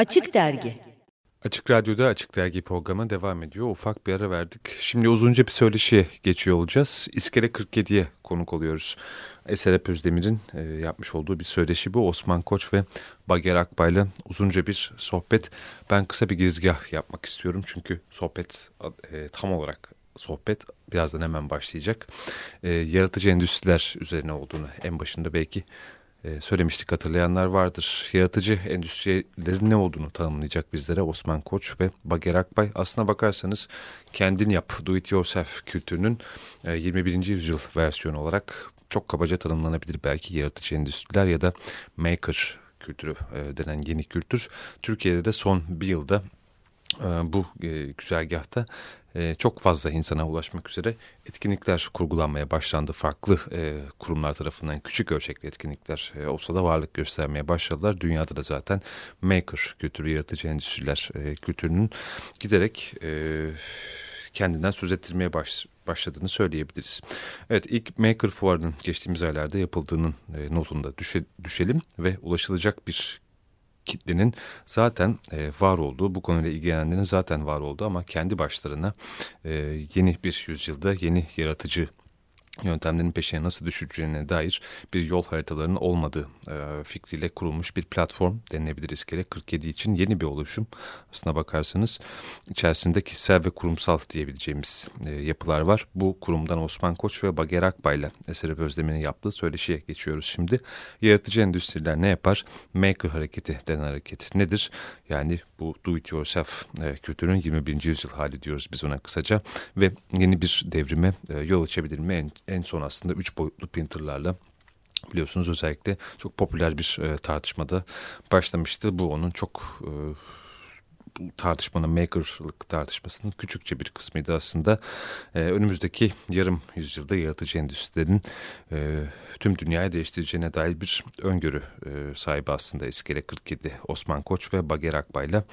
Açık Dergi Açık Radyo'da Açık Dergi programı devam ediyor. Ufak bir ara verdik. Şimdi uzunca bir söyleşiye geçiyor olacağız. İskele 47'ye konuk oluyoruz. Eser Özdemir'in e, yapmış olduğu bir söyleşi bu. Osman Koç ve Bager Akbay'la uzunca bir sohbet. Ben kısa bir girizgah yapmak istiyorum. Çünkü sohbet e, tam olarak sohbet birazdan hemen başlayacak. E, yaratıcı endüstriler üzerine olduğunu en başında belki e, söylemiştik hatırlayanlar vardır. Yaratıcı endüstrilerin ne olduğunu tanımlayacak bizlere Osman Koç ve Bager Akbay. Aslına bakarsanız kendin yap, do it yourself kültürünün e, 21. yüzyıl versiyonu olarak çok kabaca tanımlanabilir belki yaratıcı endüstriler ya da maker kültürü e, denen yeni kültür. Türkiye'de de son bir yılda e, bu e, güzergahta e, çok fazla insana ulaşmak üzere etkinlikler kurgulanmaya başlandı. Farklı e, kurumlar tarafından küçük ölçekli etkinlikler e, olsa da varlık göstermeye başladılar. Dünyada da zaten maker kültürü, yaratıcı endüstriler e, kültürünün giderek kendinden söz ettirmeye baş, başladığını söyleyebiliriz. Evet ilk Maker Fuarı'nın geçtiğimiz aylarda yapıldığının notunda düşe, düşelim ve ulaşılacak bir kitlenin zaten e, var olduğu, bu konuyla ilgilenenlerin zaten var olduğu ama kendi başlarına e, yeni bir yüzyılda yeni yaratıcı yöntemlerin peşine nasıl düşeceğine dair bir yol haritalarının olmadığı e, fikriyle kurulmuş bir platform denilebilir iskele 47 için yeni bir oluşum. Aslına bakarsanız içerisinde kişisel ve kurumsal diyebileceğimiz e, yapılar var. Bu kurumdan Osman Koç ve Bager Akbay'la Eserif Özdemir'in yaptığı söyleşiye geçiyoruz şimdi. Yaratıcı endüstriler ne yapar? Maker hareketi denen hareket nedir? Yani bu do it yourself e, kültürün 21. yüzyıl hali diyoruz biz ona kısaca ve yeni bir devrime e, yol açabilir mi? En, son aslında 3 boyutlu printerlarla biliyorsunuz özellikle çok popüler bir e, tartışmada başlamıştı. Bu onun çok e, tartışmanın makerlık tartışmasının küçükçe bir kısmıydı aslında. E, önümüzdeki yarım yüzyılda yaratıcı endüstrilerin e, tüm dünyayı değiştireceğine dair bir öngörü e, sahibi aslında İskele 47 Osman Koç ve Bager Akbay'la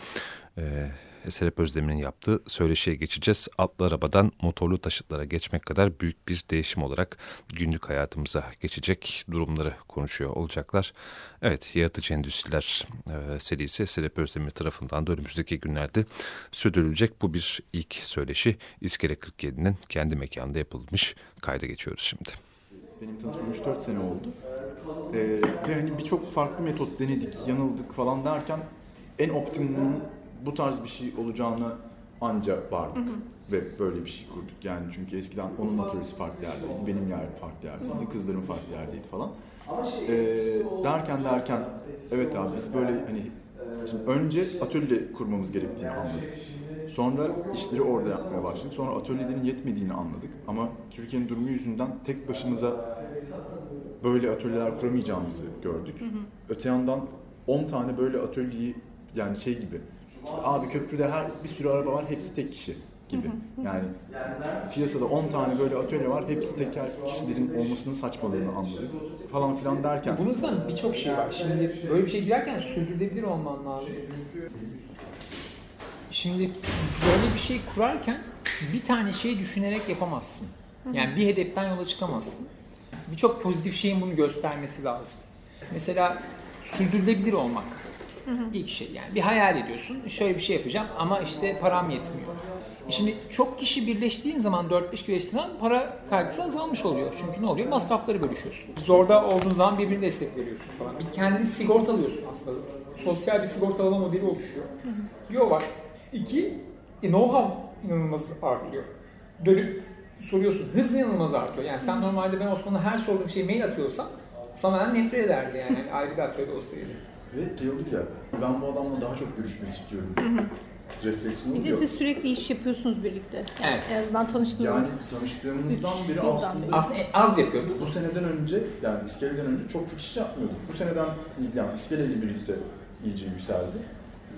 e, Serap Özdemir'in yaptığı söyleşiye geçeceğiz. Atlı arabadan motorlu taşıtlara geçmek kadar büyük bir değişim olarak günlük hayatımıza geçecek durumları konuşuyor olacaklar. Evet, Yaratıcı Endüstriler e, serisi Serap Özdemir tarafından da önümüzdeki günlerde sürdürülecek. Bu bir ilk söyleşi İskele 47'nin kendi mekanında yapılmış. Kayda geçiyoruz şimdi. Benim tanışmam 3-4 sene oldu. Ee, ve hani birçok farklı metot denedik, yanıldık falan derken en optimumun bu tarz bir şey olacağını ancak vardık. Hı hı. Ve böyle bir şey kurduk. Yani çünkü eskiden onun atölyesi farklı yerdeydi, benim yer farklı yerdeydi, kızların farklı yerdeydi falan. Ee, derken derken evet abi biz böyle hani şimdi önce atölye kurmamız gerektiğini anladık. Sonra işleri orada yapmaya başladık. Sonra atölyelerin yetmediğini anladık. Ama Türkiye'nin durumu yüzünden tek başımıza böyle atölyeler kuramayacağımızı gördük. Hı hı. Öte yandan 10 tane böyle atölyeyi yani şey gibi işte abi köprüde her bir sürü araba var hepsi tek kişi gibi. Yani piyasada 10 tane böyle atölye var. Hepsi teker kişilerin olmasının saçmalığını anladık falan filan derken. Bunun yüzden birçok şey var. Şimdi böyle bir şey girerken sürdürülebilir olman lazım. Şimdi böyle bir şey kurarken bir tane şey düşünerek yapamazsın. Yani bir hedeften yola çıkamazsın. Birçok pozitif şeyin bunu göstermesi lazım. Mesela sürdürülebilir olmak. Hı hı. İlk şey yani bir hayal ediyorsun şöyle bir şey yapacağım ama işte param yetmiyor. Şimdi çok kişi birleştiğin zaman 4-5 kişi birleştiğin zaman para kaygısı azalmış oluyor. Çünkü ne oluyor? Masrafları bölüşüyorsun. Zorda olduğun zaman birbirini destek veriyorsun falan. Bir kendini sigortalıyorsun aslında. Sosyal bir sigortalama modeli oluşuyor. Yo var. İki, e, know-how inanılmaz artıyor. Dönüp soruyorsun. Hız inanılmaz artıyor. Yani sen normalde ben Osman'a her sorduğum şeyi mail atıyorsam Osman nefret ederdi yani. ayrı bir atölye olsaydı. Ve şey olur ya, ben bu adamla daha çok görüşmek istiyorum. Refleksiyonu Bir de siz sürekli iş yapıyorsunuz birlikte. Evet. En azından tanıştığınız. Yani tanıştığımızdan beri aslında, aslında az yapıyorduk. Bu seneden önce, yani iskeleden önce çok çok iş yapmıyorduk. Bu seneden, yani iskeleyle birlikte iyice yükseldi.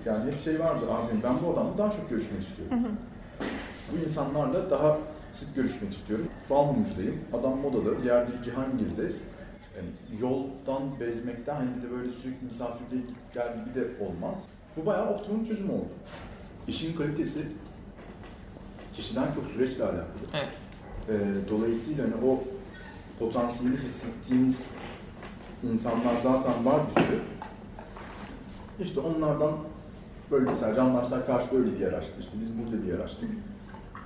Yani hep şey vardı, abi ben bu adamla daha çok görüşmek istiyorum. Hı hı. Bu insanlarla daha sık görüşmek istiyorum. Balmumcu'dayım, adam modada, diğer biri Cihangir'de yani yoldan bezmekten hani bir de böyle sürekli misafirliğe git gel gibi de olmaz. Bu bayağı optimum çözüm oldu. İşin kalitesi kişiden çok süreçle alakalı. Evet. Ee, dolayısıyla hani o potansiyeli hissettiğimiz insanlar zaten var bir sürü. İşte onlardan Böyle mesela Candaşlar karşıda öyle bir yer açtı. İşte biz burada bir yer açtık.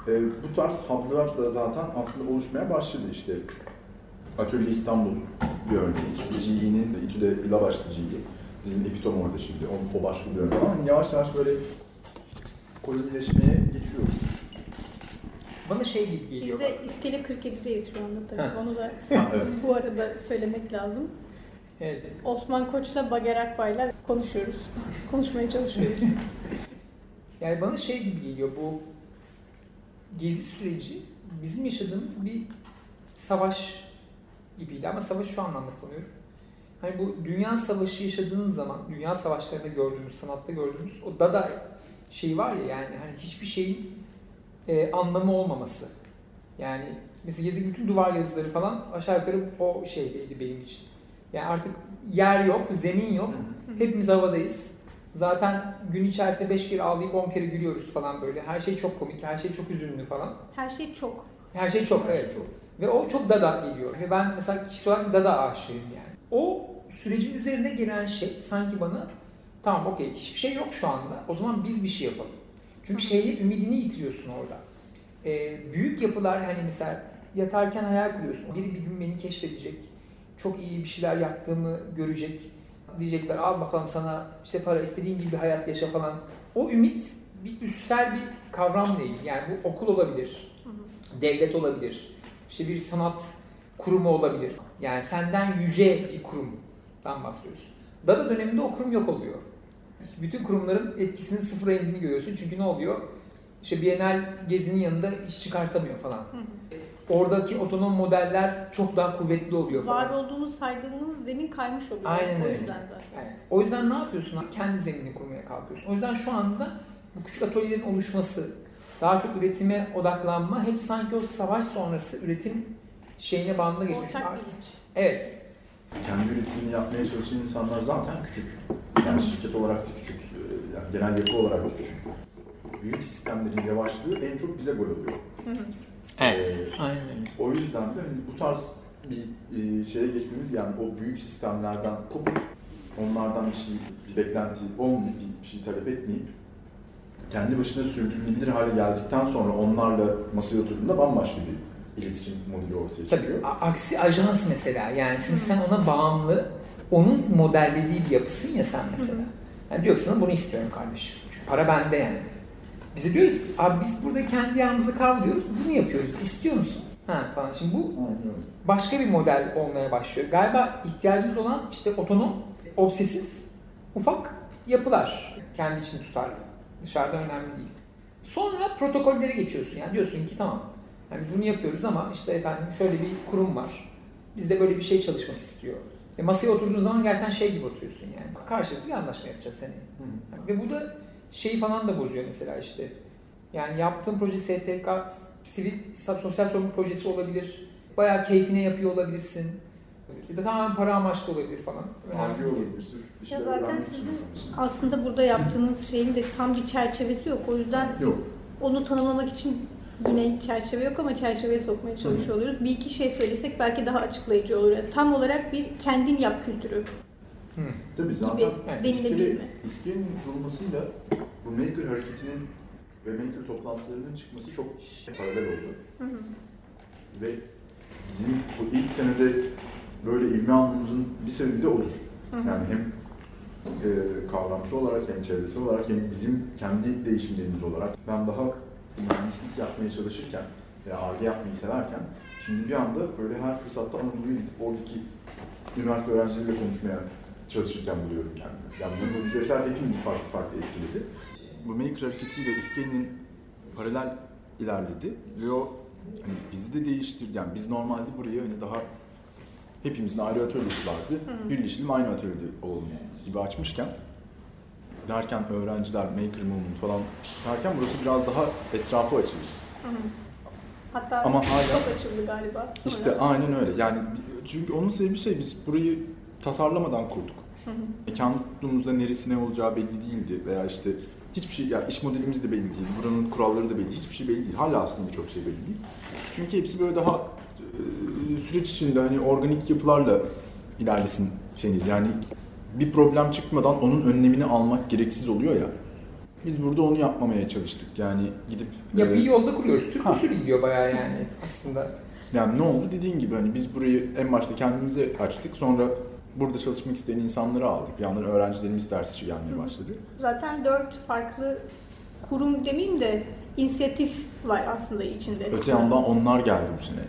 Ee, bu tarz hub'lar da zaten aslında oluşmaya başladı işte. Atölye İstanbul bir örneği. İşte GE'nin de İTÜ'de açtı GE. Bizim Epitom orada şimdi. O, o başka bir örneği. Ama yavaş yavaş böyle kolonileşmeye geçiyoruz. Bana şey gibi Biz geliyor. de İskele 47'deyiz şu anda tabii. Ha. Onu da evet. bu arada söylemek lazım. Evet. Osman Koç'la Bager Akbay'la konuşuyoruz. Konuşmaya çalışıyoruz. Yani bana şey gibi geliyor bu gezi süreci bizim yaşadığımız bir savaş gibiydi ama savaş şu anlamda kullanıyorum. Hani bu dünya savaşı yaşadığınız zaman, dünya savaşlarında gördüğümüz, sanatta gördüğümüz o dada şey var ya yani hani hiçbir şeyin e, anlamı olmaması. Yani mesela Gezi bütün duvar yazıları falan aşağı yukarı o şeydeydi benim için. Yani artık yer yok, zemin yok. Hepimiz havadayız. Zaten gün içerisinde 5 kere ağlayıp 10 kere gülüyoruz falan böyle. Her şey çok komik, her şey çok üzünlü falan. Her şey çok. Her şey çok evet. Ve o çok dada geliyor. Ve ben mesela kişisel olarak dada aşığıyım yani. O sürecin üzerine gelen şey sanki bana tamam okey hiçbir şey yok şu anda. O zaman biz bir şey yapalım. Çünkü şeye ümidini yitiriyorsun orada. Ee, büyük yapılar hani mesela yatarken hayal kuruyorsun. Biri bir gün beni keşfedecek. Çok iyi bir şeyler yaptığımı görecek. Diyecekler al bakalım sana işte para istediğin gibi bir hayat yaşa falan. O ümit bir üstsel bir kavram değil. Yani bu okul olabilir. Devlet olabilir. İşte bir sanat kurumu olabilir. Yani senden yüce bir kurumdan bahsediyorsun. Dada döneminde o kurum yok oluyor. Bütün kurumların etkisinin sıfıra indiğini görüyorsun. Çünkü ne oluyor? İşte Bienal gezinin yanında iş çıkartamıyor falan. Oradaki otonom modeller çok daha kuvvetli oluyor falan. Var olduğumuz saydığımız zemin kaymış oluyor. Aynen o öyle. yüzden zaten. Evet. O yüzden ne yapıyorsun? Kendi zeminini kurmaya kalkıyorsun. O yüzden şu anda bu küçük atölyelerin oluşması, daha çok üretime odaklanma hep sanki o savaş sonrası üretim şeyine bandına geçmiş. Ortak bilinç. Evet. Kendi üretimini yapmaya çalışan insanlar zaten küçük. Yani şirket olarak da küçük, e, yani genel yapı olarak da küçük. Büyük sistemlerin yavaşlığı en çok bize gol oluyor. Evet. Ee, Aynen. O yüzden de hani bu tarz bir e, şeye geçmemiz yani o büyük sistemlerden kopup onlardan bir şey, bir beklenti olmayıp, bir şey talep etmeyip kendi başına sürdürülebilir hale geldikten sonra onlarla masaya oturduğunda bambaşka bir iletişim modeli ortaya Tabii çıkıyor. a- aksi ajans mesela yani çünkü sen ona bağımlı onun modellediği bir yapısın ya sen mesela. Yani diyor ki sana bunu istiyorum kardeşim. Çünkü para bende yani. Bize diyoruz ki, abi biz burada kendi yağımızı kavruluyoruz bunu yapıyoruz istiyor musun? Ha falan. Şimdi bu başka bir model olmaya başlıyor. Galiba ihtiyacımız olan işte otonom, obsesif, ufak yapılar. Kendi içinde tutarlı. Dışarıda önemli değil. Sonra protokollere geçiyorsun. Yani diyorsun ki tamam yani biz bunu yapıyoruz ama işte efendim şöyle bir kurum var. Bizde böyle bir şey çalışmak istiyor. Ve masaya oturduğun zaman gerçekten şey gibi oturuyorsun yani. Karşılıklı bir anlaşma yapacağız senin. Ve bu da şeyi falan da bozuyor mesela işte. Yani yaptığın proje STK, sivil sosyal sorumluluk projesi olabilir. Bayağı keyfine yapıyor olabilirsin. Ya da tamamen para amaçlı olabilir falan. Hangi olabilir? Sırf bir Ya şeyler zaten öğrenmek için sizin-. Aslında burada yaptığınız şeyin de tam bir çerçevesi yok. O yüzden Yok. onu tanımlamak için yine çerçeve yok ama çerçeveye sokmaya çalışıyor oluyoruz. Bir iki şey söylesek belki daha açıklayıcı olur. Yani tam olarak bir kendin yap kültürü Hı. Tabii zaten denilebilir İskele? İskelenin kurulmasıyla bu Maker hareketinin ve Maker toplantılarının çıkması çok paralel oldu. Ve bizim bu ilk senede böyle ivme almamızın bir sebebi de odur. Yani hem e, kavramsal olarak hem çevresel olarak hem bizim kendi değişimlerimiz olarak ben daha mühendislik yapmaya çalışırken veya ARGE yapmayı severken şimdi bir anda böyle her fırsatta Anadolu'ya gidip oradaki üniversite öğrencileriyle konuşmaya çalışırken buluyorum kendimi. Yani bu süreçler hepimizi farklı farklı etkiledi. Bu Maker hareketiyle İskele'nin paralel ilerledi ve o hani bizi de değiştirdi. Yani biz normalde buraya hani daha hepimizin ayrı atölyesi vardı. Birleşelim aynı atölyede olalım gibi açmışken derken öğrenciler, maker movement falan derken burası biraz daha etrafı açıldı. Hatta Ama hala- çok açıldı galiba. İşte aynen öyle. Yani çünkü onun sebebi şey biz burayı tasarlamadan kurduk. Mekan tuttuğumuzda neresi ne olacağı belli değildi veya işte hiçbir şey, yani iş modelimiz de belli değil, buranın kuralları da belli hiçbir şey belli değil. Hala aslında birçok şey belli değil. Çünkü hepsi böyle daha süreç içinde hani organik yapılarla ilerlesin şeyiniz. Yani bir problem çıkmadan onun önlemini almak gereksiz oluyor ya. Biz burada onu yapmamaya çalıştık. Yani gidip Yapıyı e, yolda kuruyoruz. Türk usulü gidiyor bayağı yani aslında. yani ne oldu dediğin gibi hani biz burayı en başta kendimize açtık. Sonra burada çalışmak isteyen insanları aldık. Bir yandan öğrencilerimiz ders gelmeye başladı. Zaten dört farklı kurum demeyeyim de inisiyatif var aslında içinde. Öte yandan onlar geldi bu sene.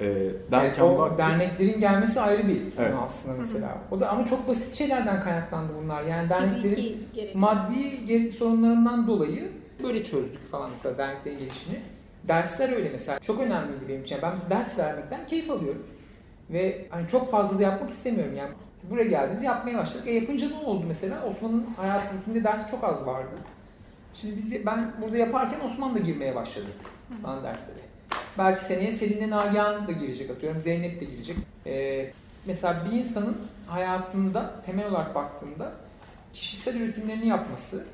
E, derken Yani o baktık. derneklerin gelmesi ayrı bir Evet. konu aslında mesela. O da ama çok basit şeylerden kaynaklandı bunlar. Yani derneklerin Fiziki maddi geri sorunlarından dolayı böyle çözdük falan mesela derneklerin gelişini. Dersler öyle mesela. Çok önemliydi benim için. Yani ben mesela ders vermekten keyif alıyorum. Ve hani çok fazla da yapmak istemiyorum yani. Buraya geldiğimiz yapmaya başladık. E yapınca ne oldu mesela? Osman'ın hayat rutininde ders çok az vardı. Şimdi biz ben burada yaparken Osman da girmeye başladı falan derslere. Belki seneye Selin'le Nagihan da girecek atıyorum. Zeynep de girecek. Ee, mesela bir insanın hayatında temel olarak baktığında kişisel üretimlerini yapması,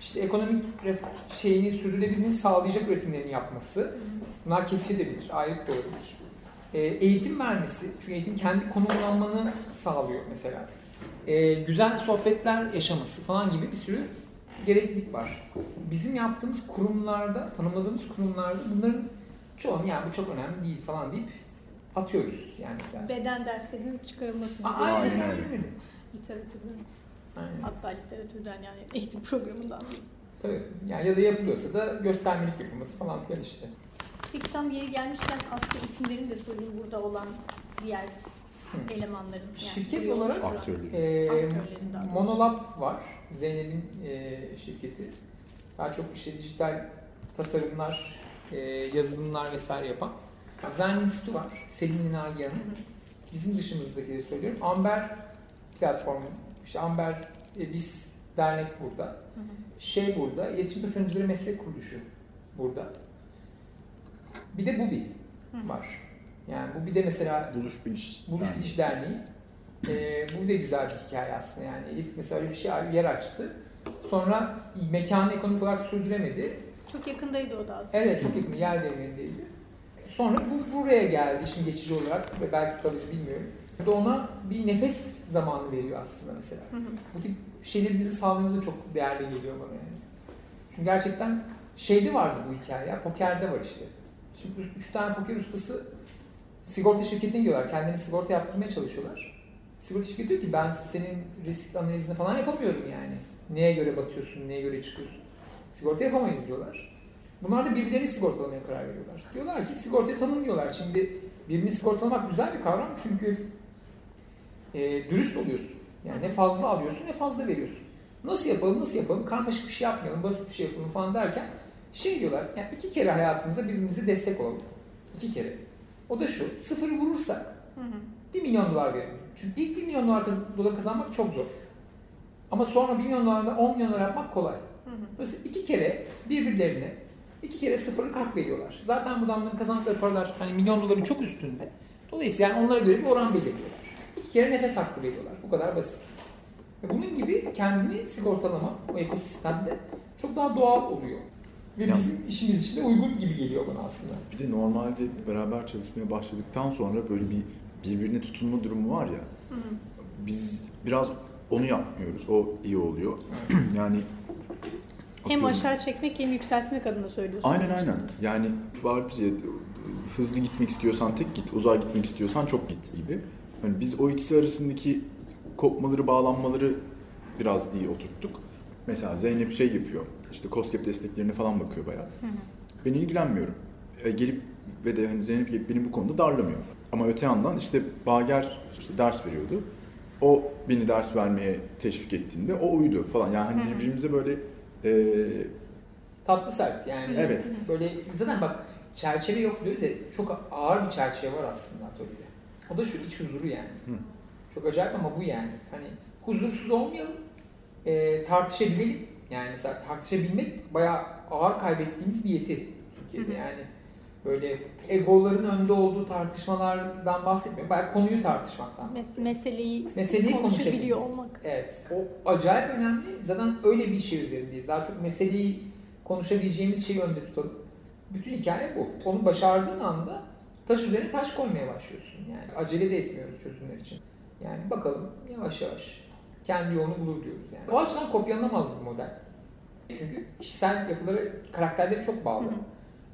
işte ekonomik şeyini sürdürülebilirliğini sağlayacak üretimlerini yapması, bunlar kesilebilir, ayrık da olabilir. Ee, eğitim vermesi, çünkü eğitim kendi konumlanmanı sağlıyor mesela. Ee, güzel sohbetler yaşaması falan gibi bir sürü gereklilik var. Bizim yaptığımız kurumlarda, tanımladığımız kurumlarda bunların çoğunu yani bu çok önemli değil falan deyip atıyoruz yani mesela. Beden derslerinin çıkarılması gibi. Aynen öyle. Literatürden. Aynen. Hatta literatürden yani eğitim programından. Tabii. Yani ya da yapılıyorsa da göstermelik yapılması falan filan işte. Peki tam yeri gelmişken aslında isimlerini de sorayım burada olan diğer elemanların. Yani Şirket olarak-. Aktörleri. Doğrusu. Monolab var. Zeynep'in e, şirketi. Daha çok işte dijital tasarımlar, e, yazılımlar vesaire yapan. Zen Institute var. Selin Nagihan'ın. Bizim dışımızdaki de söylüyorum. Amber platformu, işte Amber e, Biz dernek burada. Hı hı. Şey burada, İletişim Tasarımcıları Meslek Kuruluşu burada. Bir de Bubi Hı. var. Yani Bubi de mesela Buluş Biliş. Buluş Derneği. Biliş Derneği. Ee, bu da güzel bir hikaye aslında yani. Elif mesela bir şey yer açtı. Sonra mekanı ekonomik olarak sürdüremedi. Çok yakındaydı o da aslında. Evet çok yakın yer devrimindeydi. Sonra bu buraya geldi şimdi geçici olarak ve belki kalıcı bilmiyorum. Bu da ona bir nefes zamanı veriyor aslında mesela. Hı hı. Bu tip şeyleri bizi sağlamamız da çok değerli geliyor bana yani. Çünkü gerçekten şeyde vardı bu hikaye ya, pokerde var işte. Şimdi üç- tane poker ustası sigorta şirketine gidiyorlar. Kendileri sigorta yaptırmaya çalışıyorlar. Sigorta şirketi diyor ki ben senin risk analizini falan yapamıyorum yani. Neye göre batıyorsun, neye göre çıkıyorsun. Sigorta yapamayız diyorlar. Bunlar da birbirlerini sigortalamaya karar veriyorlar. Diyorlar ki sigortayı tanımlıyorlar. Şimdi birbirini sigortalamak güzel bir kavram çünkü e, dürüst oluyorsun. Yani ne fazla alıyorsun ne fazla veriyorsun. Nasıl yapalım, nasıl yapalım, karmaşık bir şey yapmayalım, basit bir şey yapalım falan derken şey diyorlar, yani iki kere hayatımızda birbirimize destek olalım. İki kere. O da şu, sıfırı vurursak Hı hı. 1 milyon dolar verelim. Çünkü ilk 1 milyon dolar, kaz- dolar kazanmak çok zor. Ama sonra 1 milyon dolarla 10 milyon dolar yapmak kolay. Hı hı. Mesela iki kere birbirlerine iki kere sıfırlık hak veriyorlar. Zaten bu adamların kazandıkları paralar hani milyon doların çok üstünde. Dolayısıyla yani onlara göre bir oran belirliyorlar. İki kere nefes hakkı veriyorlar. Bu kadar basit. Ve bunun gibi kendini sigortalama o ekosistemde çok daha doğal oluyor. Ve Ya. bizim işimiz için de uygun gibi geliyor bana aslında. Bir de normalde beraber çalışmaya başladıktan sonra böyle bir birbirine tutunma durumu var ya. Hı hı. Biz biraz onu yapmıyoruz. O iyi oluyor. yani Hem atıyorum- aşağı çekmek hem yükseltmek adına söylüyorsun. Aynen aynen. Yani vardır ya hızlı gitmek istiyorsan tek git, uzağa gitmek istiyorsan çok git gibi. Hani biz o ikisi arasındaki kopmaları, bağlanmaları biraz iyi oturttuk. Mesela Zeynep şey yapıyor. İşte COSGAP desteklerine falan bakıyor bayağı. Hı hı. Ben ilgilenmiyorum. E, gelip ve de hani Zeynep gelip beni bu konuda darlamıyor. Ama öte yandan işte Bager işte ders veriyordu. O beni ders vermeye teşvik ettiğinde o uydu falan. Yani hani birbirimize böyle e, Tatlı sert yani. Evet. Böyle zaten bak çerçeve yok diyoruz ya çok ağır bir çerçeve var aslında atölyede. O da şu iç huzuru yani. Hı. Çok acayip ama bu yani. Hani huzursuz olmayalım, e, tartışabilelim. Yani mesela tartışabilmek bayağı ağır kaybettiğimiz bir yeti Türkiye'de Hı hı. yani. Böyle egoların önde olduğu tartışmalardan bahsetmiyorum. Bayağı konuyu tartışmaktan. Mes- meseleyi, Meseleyi konuşabiliyor konuşabiliyor. olmak. Evet. O acayip önemli. Zaten öyle bir şey üzerindeyiz. Daha çok meseleyi konuşabileceğimiz şeyi önde tutalım. Bütün hikaye bu. Onu başardığın anda taş üzerine taş koymaya başlıyorsun. Yani acele de etmiyoruz çözümler için. Yani bakalım yavaş yavaş kendi yolunu bulur diyoruz yani. O açıdan kopyalanamaz bir model. Çünkü kişisel yapıları, karakterleri çok bağlı. Hı hı.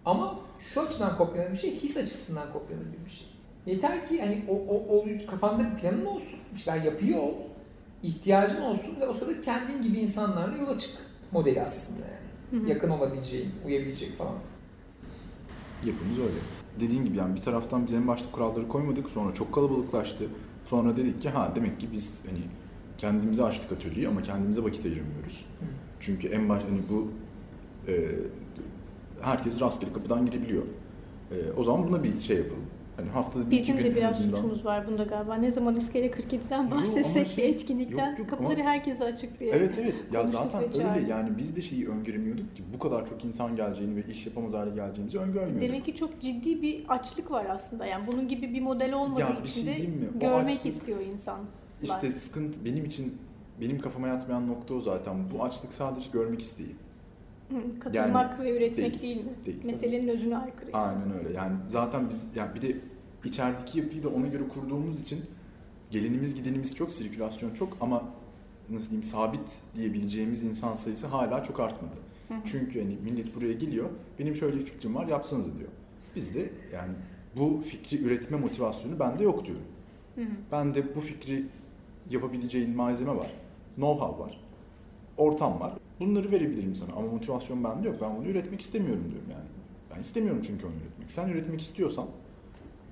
Ama şu açıdan kopyalanır bir şey, his açısından kopyalanır bir şey. Yeter ki hani o, o, o kafanda bir planın olsun, bir şeyler yapıyor ol, ihtiyacın olsun ve o sırada kendin gibi insanlarla yola çık modeli aslında yani. Hı hı. Yakın olabileceğin, uyabileceğin falan. Yapımız öyle. Dediğin gibi yani bir taraftan biz en başta kuralları koymadık sonra çok kalabalıklaştı. Sonra dedik ki ha demek ki biz hani kendimize açtık atölyeyi ama kendimize vakit ayıramıyoruz. Hı. Çünkü en baş hani bu e, herkes rastgele kapıdan girebiliyor. E, o zaman buna bir şey yapalım. Hani haftada bir iki Bizim de biraz azından- suçumuz var bunda galiba. Ne zaman iskele 47'den ama bahsetsek şey- bir etkinlikten yok, yok kapıları ama- herkese açık diye. Evet evet ya zaten öyle çağırdık. yani biz de şeyi öngöremiyorduk ki bu kadar çok insan geleceğini ve iş yapamaz hale geleceğimizi öngörmüyorduk. Demek ki çok ciddi bir açlık var aslında. Yani bunun gibi bir model olmadığı Ya için şey de görmek açlık- istiyor insanlar. İşte sıkıntı benim için benim kafama yatmayan nokta o zaten. Bu açlık sadece görmek isteği. Katılmak ve üretmek değil, değil, mi? değil. Meselenin özüne aykırı. yani. Aynen öyle. Yani zaten biz yani bir de içerideki yapıyı da ona göre kurduğumuz için gelinimiz gidenimiz çok, sirkülasyon çok ama nasıl diyeyim sabit diyebileceğimiz insan sayısı hala çok artmadı. Hı. Çünkü hani millet buraya geliyor, benim şöyle bir fikrim var, yapsanız diyor. Biz de yani bu fikri üretme motivasyonu bende yok diyorum. Hı hı. Ben de bu fikri yapabileceğin malzeme var, know-how var, ortam var. Bunları verebilirim sana ama motivasyon bende yok. Ben bunu üretmek istemiyorum diyorum yani. Ben istemiyorum çünkü onu üretmek. Sen üretmek istiyorsan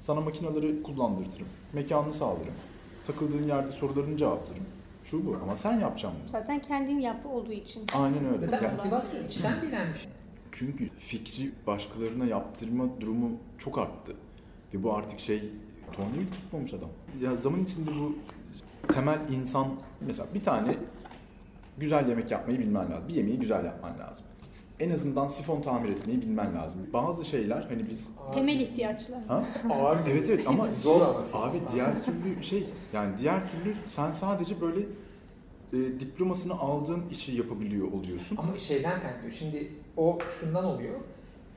sana makinaları kullandırtırım, mekanını sağlarım, takıldığın yerde sorularını cevaplarım. Şu bu ama sen yapacaksın bunu. Zaten kendin yap olduğu için. Aynen öyle. Zaten Yani motivasyon içten gelen bir şey. çünkü fikri başkalarına yaptırma durumu çok arttı. Ve bu artık şey tornavil tutmamış adam. Ya zaman içinde bu temel insan mesela bir tane güzel yemek yapmayı bilmen lazım. Bir yemeği güzel yapman lazım. En azından sifon tamir etmeyi bilmen lazım. Bazı şeyler hani biz Temel ihtiyaçlar. ha? Ağır Evet evet ama Zor ama. abi diğer türlü şey yani diğer türlü sen sadece böyle e, diplomasını aldığın işi yapabiliyor oluyorsun. Ama şeyden kaynaklı. Şimdi o şundan oluyor.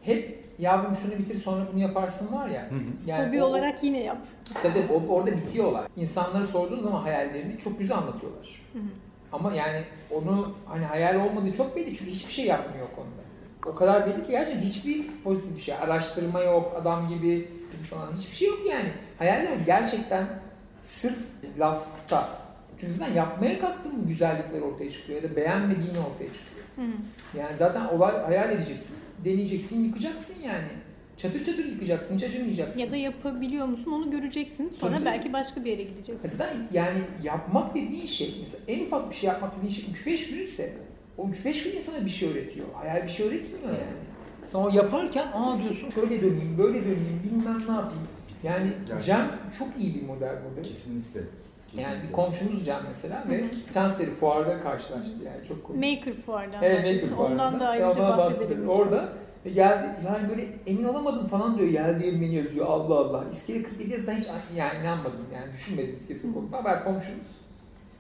Hep yavrum şunu bitir sonra bunu yaparsın var ya. Hı hı. Yani Hobi o- olarak yine yap. Tabii tabii orada bitiyorlar. İnsanlara sorduğun zaman hayallerini çok güzel anlatıyorlar. Hı hı. Ama yani onu hani hayal olmadığı çok belli çünkü hiçbir şey yapmıyor o konuda. O kadar belli ki gerçekten hiçbir pozitif bir şey. Araştırma yok, adam gibi falan hiçbir şey yok yani. Hayaller gerçekten sırf lafta. Çünkü zaten yapmaya kalktın mı güzellikler ortaya çıkıyor ya da beğenmediğini ortaya çıkıyor. Hı. Yani zaten olay hayal edeceksin, deneyeceksin, yıkacaksın yani. Çatır çatır yıkacaksın, hiç acımayacaksın. Ya da yapabiliyor musun onu göreceksin. Sonra Tabii, tabii. belki başka bir yere gideceksin. Zaten yani yapmak dediğin şey, mesela en ufak bir şey yapmak dediğin şey 3-5 günse o 3-5 gün insana bir şey öğretiyor. Hayal bir şey öğretmiyor yani. Sen o yaparken aa diyorsun şöyle döneyim, böyle döneyim, bilmem ne yapayım. Yani Gerçekten. Cem çok iyi bir model burada. Kesinlikle. Yani Kesinlikle. bir komşumuz Cem mesela ve hı. Chancellor'ı fuarda karşılaştı yani çok komik. Maker fuardan. Evet. Maker fuarında. Ondan da ayrıca bahsedelim. Orada ve geldi yani böyle emin olamadım falan diyor. Yer değirmeni yazıyor Allah Allah. İskele 47 yazıdan hiç yani inanmadım yani düşünmedim iskele konusunda. falan. Ben komşumuz.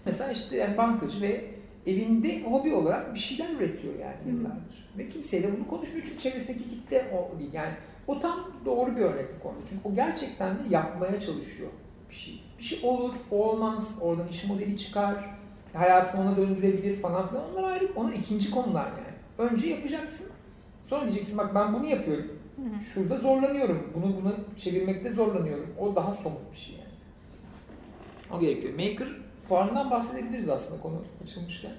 Mesela işte yani bankacı ve evinde hobi olarak bir şeyler üretiyor yani yıllardır. Ve kimseyle bunu konuşmuyor çünkü çevresindeki kitle o değil. Yani o tam doğru bir örnek bu konuda. Çünkü o gerçekten de yapmaya çalışıyor bir şey. Bir şey olur, olmaz, oradan iş modeli çıkar, hayatını ona döndürebilir falan filan. Onlar ayrı, onlar ikinci konular yani. Önce yapacaksın, sonra diyeceksin bak ben bunu yapıyorum. Hı hı. Şurada zorlanıyorum, bunu bunu çevirmekte zorlanıyorum. O daha somut bir şey yani. O gerekiyor. Maker fuarından bahsedebiliriz aslında konu açılmışken.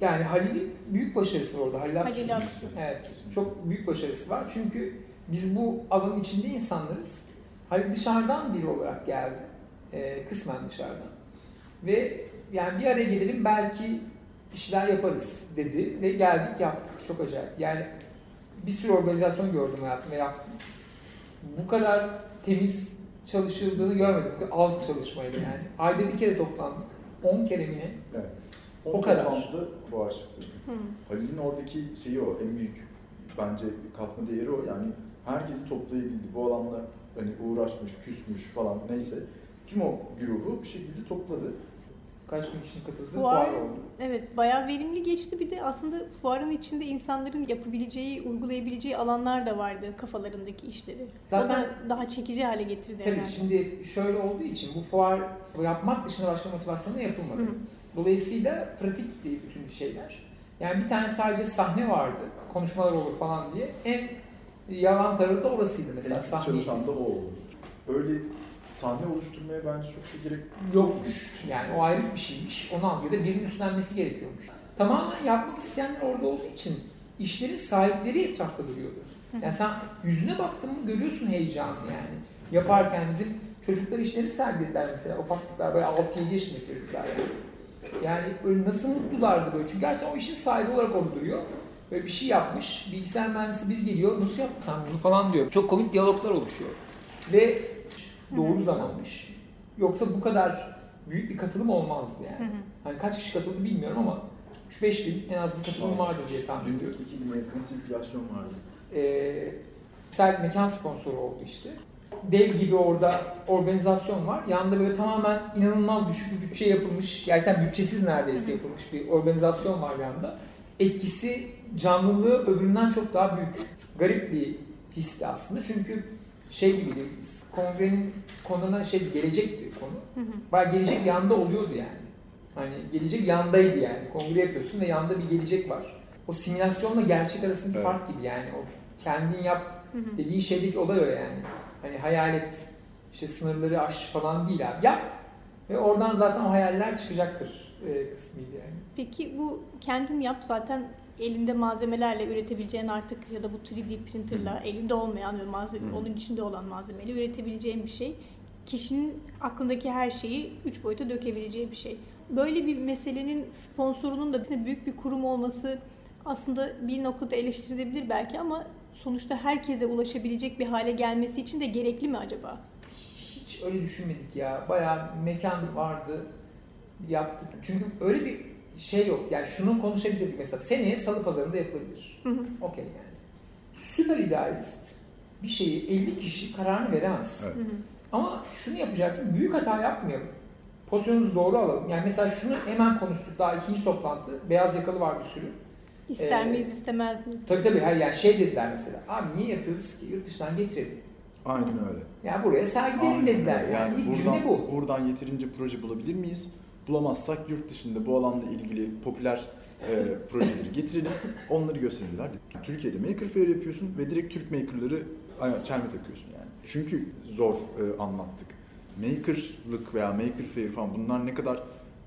Yani Halil'in büyük başarısı var orada. Halil Aksu. Halil Aksu. Evet, çok büyük başarısı var. Çünkü biz bu alanın içinde insanlarız. Halil dışarıdan biri olarak geldi. Ee, kısmen dışarıdan. Ve yani bir araya gelelim belki bir şeyler yaparız dedi ve geldik yaptık. Çok acayip. Yani bir sürü organizasyon gördüm hayatımda yaptım. Bu kadar temiz çalışıldığını görmedim. Az çalışmaydı yani. Ayda bir kere toplandık. 10 kere mi ne? Evet. O kadar. toplantıda fuar çıktı. Hı. Halil'in oradaki şeyi o, en büyük bence katma değeri o. Yani herkesi toplayabildi. Bu alanla hani uğraşmış, küsmüş falan neyse. Tüm o güruhu bir şekilde topladı. Kaç bin kişinin katıldığı Fuar, fuar oldu. evet bayağı verimli geçti. Bir de aslında fuarın içinde insanların yapabileceği, uygulayabileceği alanlar da vardı kafalarındaki işleri. Zaten- o da daha çekici hale getirdi Tabii herhalde. şimdi şöyle olduğu için bu fuar yapmak dışında başka motivasyonla yapılmadı. Hı. Dolayısıyla pratikti bütün şeyler. Yani bir tane sadece sahne vardı. Konuşmalar olur falan diye. En yalan tarafı da orasıydı mesela En sahne. çalışan da o oldu. Öyle sahne oluşturmaya bence çok da gerek Yokmuş. Yani o ayrı bir şeymiş. Onu anlıyor da birinin üstlenmesi gerekiyormuş. Tamamen yapmak isteyenler orada olduğu için işlerin sahipleri etrafta duruyordu. Yani sen yüzüne baktın mı görüyorsun heyecanını yani. Yaparken bizim çocuklar işleri sergilediler mesela. Ufaklıklar böyle 6-7 yaşındaki çocuklar yani. Yani böyle nasıl mutlulardı böyle. Çünkü gerçekten o işin sahibi olarak orada duruyor. Böyle bir şey yapmış. Bilgisayar mühendisi biri geliyor. Nasıl yaptın sen bunu falan diyor. Çok komik diyaloglar oluşuyor. Ve doğru zamanmış. Yoksa bu kadar büyük bir katılım olmazdı yani. Hani kaç kişi katıldı bilmiyorum ama 3-5 bin en az bir katılım vardır diye tahmin ediyorum. Günlük 2000'e yakın sirkülasyon vardı. Ee, Sel mekan sponsoru oldu işte. Dev gibi orada organizasyon var. Yanında böyle tamamen inanılmaz düşük bir bütçe yapılmış, gerçekten bütçesiz neredeyse yapılmış bir organizasyon var yanında. Etkisi, canlılığı öbüründen çok daha büyük. Garip bir histi aslında çünkü şey gibiydi, kongrenin konularına şey gelecekti konu. Bayağı gelecek yanda oluyordu yani. Hani gelecek yandaydı yani. Kongre yapıyorsun ve yanda bir gelecek var. O simülasyonla gerçek arasındaki Evet. fark gibi yani. O kendin yap dediğin şeydeki olay o yani. Hani hayal et, işte sınırları aş falan değil abi. Yap ve oradan zaten o hayaller çıkacaktır e, kısmıydı yani. Peki bu kendin yap zaten elinde malzemelerle üretebileceğin artık ya da bu 3D printerla elinde olmayan ve malzeme, onun içinde olan malzemeyle üretebileceğin bir şey. Kişinin aklındaki her şeyi üç boyuta dökebileceği bir şey. Böyle bir meselenin sponsorunun da büyük bir kurum olması aslında bir noktada eleştirilebilir belki ama sonuçta herkese ulaşabilecek bir hale gelmesi için de gerekli mi acaba? Hiç öyle düşünmedik ya. Bayağı mekan vardı, yaptık. Çünkü öyle bir şey yok. Yani şunu konuşabilirdik mesela. Seneye salı pazarında yapılabilir. Okey yani. Süper idealist bir şeyi 50 kişi kararını veremez. Evet. Hı hı. Ama şunu yapacaksın, büyük hata yapmayalım. Pozisyonunuzu doğru alalım. Yani mesela şunu hemen konuştuk daha ikinci toplantı. Beyaz yakalı var bir sürü. İster Ee, miyiz istemez miyiz? Tabii tabii hayır yani şey dediler mesela. Abi niye yapıyoruz ki? Yurt dışından getirelim. Aynen öyle. Yani buraya sergileyelim dediler. öyle. Yani, ilk buradan, cümle bu. Buradan yeterince proje bulabilir miyiz? Bulamazsak yurt dışında bu alanla ilgili popüler e, projeleri getirelim. Onları gösterirler. Türkiye'de Maker Fair yapıyorsun ve direkt Türk makerları çelme takıyorsun yani. Çünkü zor e, anlattık. Maker'lık veya Maker Fair falan bunlar ne kadar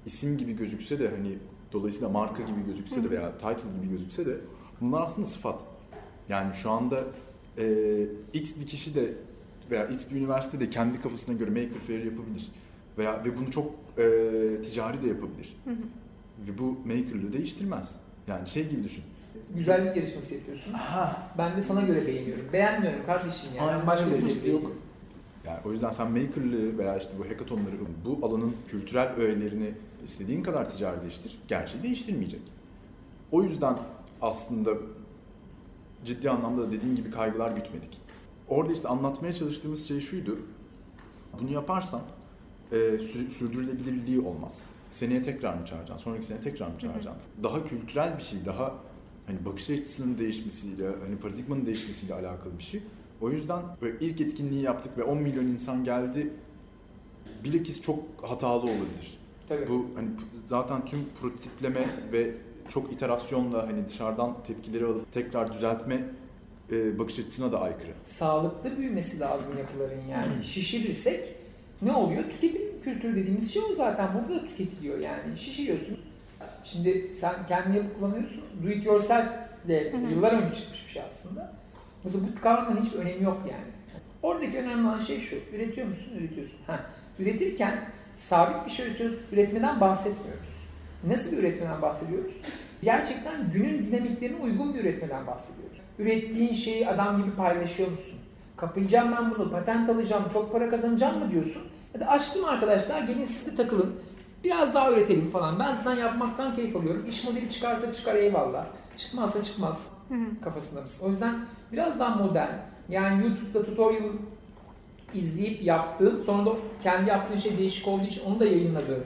isim gibi gözükse de hani dolayısıyla marka gibi gözükse de veya title gibi gözükse de bunlar aslında sıfat. Yani şu anda e, X bir kişi de veya X bir üniversite de kendi kafasına göre Maker Fair yapabilir. Veya ve bunu çok e, ticari de yapabilir. Hı hı. Ve bu Maker'lığı değiştirmez. Yani şey gibi düşün. Güzellik yarışması yapıyorsun. Ha, Ben de sana göre beğeniyorum. Beğenmiyorum kardeşim yani. Aynen Başka bir şey yok. Yani o yüzden sen makerlığı veya işte bu hackathonları, bu alanın kültürel öğelerini istediğin kadar ticarileştir, gerçeği değiştirmeyecek. O yüzden aslında ciddi anlamda da dediğin gibi kaygılar gütmedik. Orada işte anlatmaya çalıştığımız şey şuydu. Bunu yaparsan e, sür- sürdürülebilirliği olmaz. Seneye tekrar mı çağıracaksın, sonraki sene tekrar mı çağıracaksın? Daha kültürel bir şey, daha hani bakış açısının değişmesiyle, hani paradigmanın değişmesiyle alakalı bir şey. O yüzden böyle ilk etkinliği yaptık ve 10 milyon insan geldi. Bilakis çok hatalı olabilir. Tabii. Bu hani zaten tüm prototipleme ve çok iterasyonla hani dışarıdan tepkileri alıp tekrar düzeltme e, bakış açısına da aykırı. Sağlıklı büyümesi lazım yapıların yani. Şişirirsek ne oluyor? Tüketim kültürü dediğimiz şey o zaten. Burada da tüketiliyor yani. Şişiriyorsun. Şimdi sen kendi yapı kullanıyorsun. Do it yourself mesela yıllar önce çıkmış bir şey aslında. Mesela bu kavramların hiçbir önemi yok yani. Oradaki önemli olan şey şu. Üretiyor musun? Üretiyorsun. Ha. Üretirken sabit bir şey üretiyoruz. Üretmeden bahsetmiyoruz. Nasıl bir üretmeden bahsediyoruz? Gerçekten günün dinamiklerine uygun bir üretmeden bahsediyoruz. Ürettiğin şeyi adam gibi paylaşıyor musun? Kapayacağım ben bunu, patent alacağım, çok para kazanacağım mı diyorsun? Ya da açtım arkadaşlar, gelin siz de takılın. Biraz daha üretelim falan. Ben zaten yapmaktan keyif alıyorum. İş modeli çıkarsa çıkar eyvallah. Çıkmazsa çıkmaz kafasında mısın? O yüzden biraz daha modern. Yani YouTube'da tutorial izleyip yaptığın, sonra da kendi yaptığın şey değişik olduğu için onu da yayınladığın,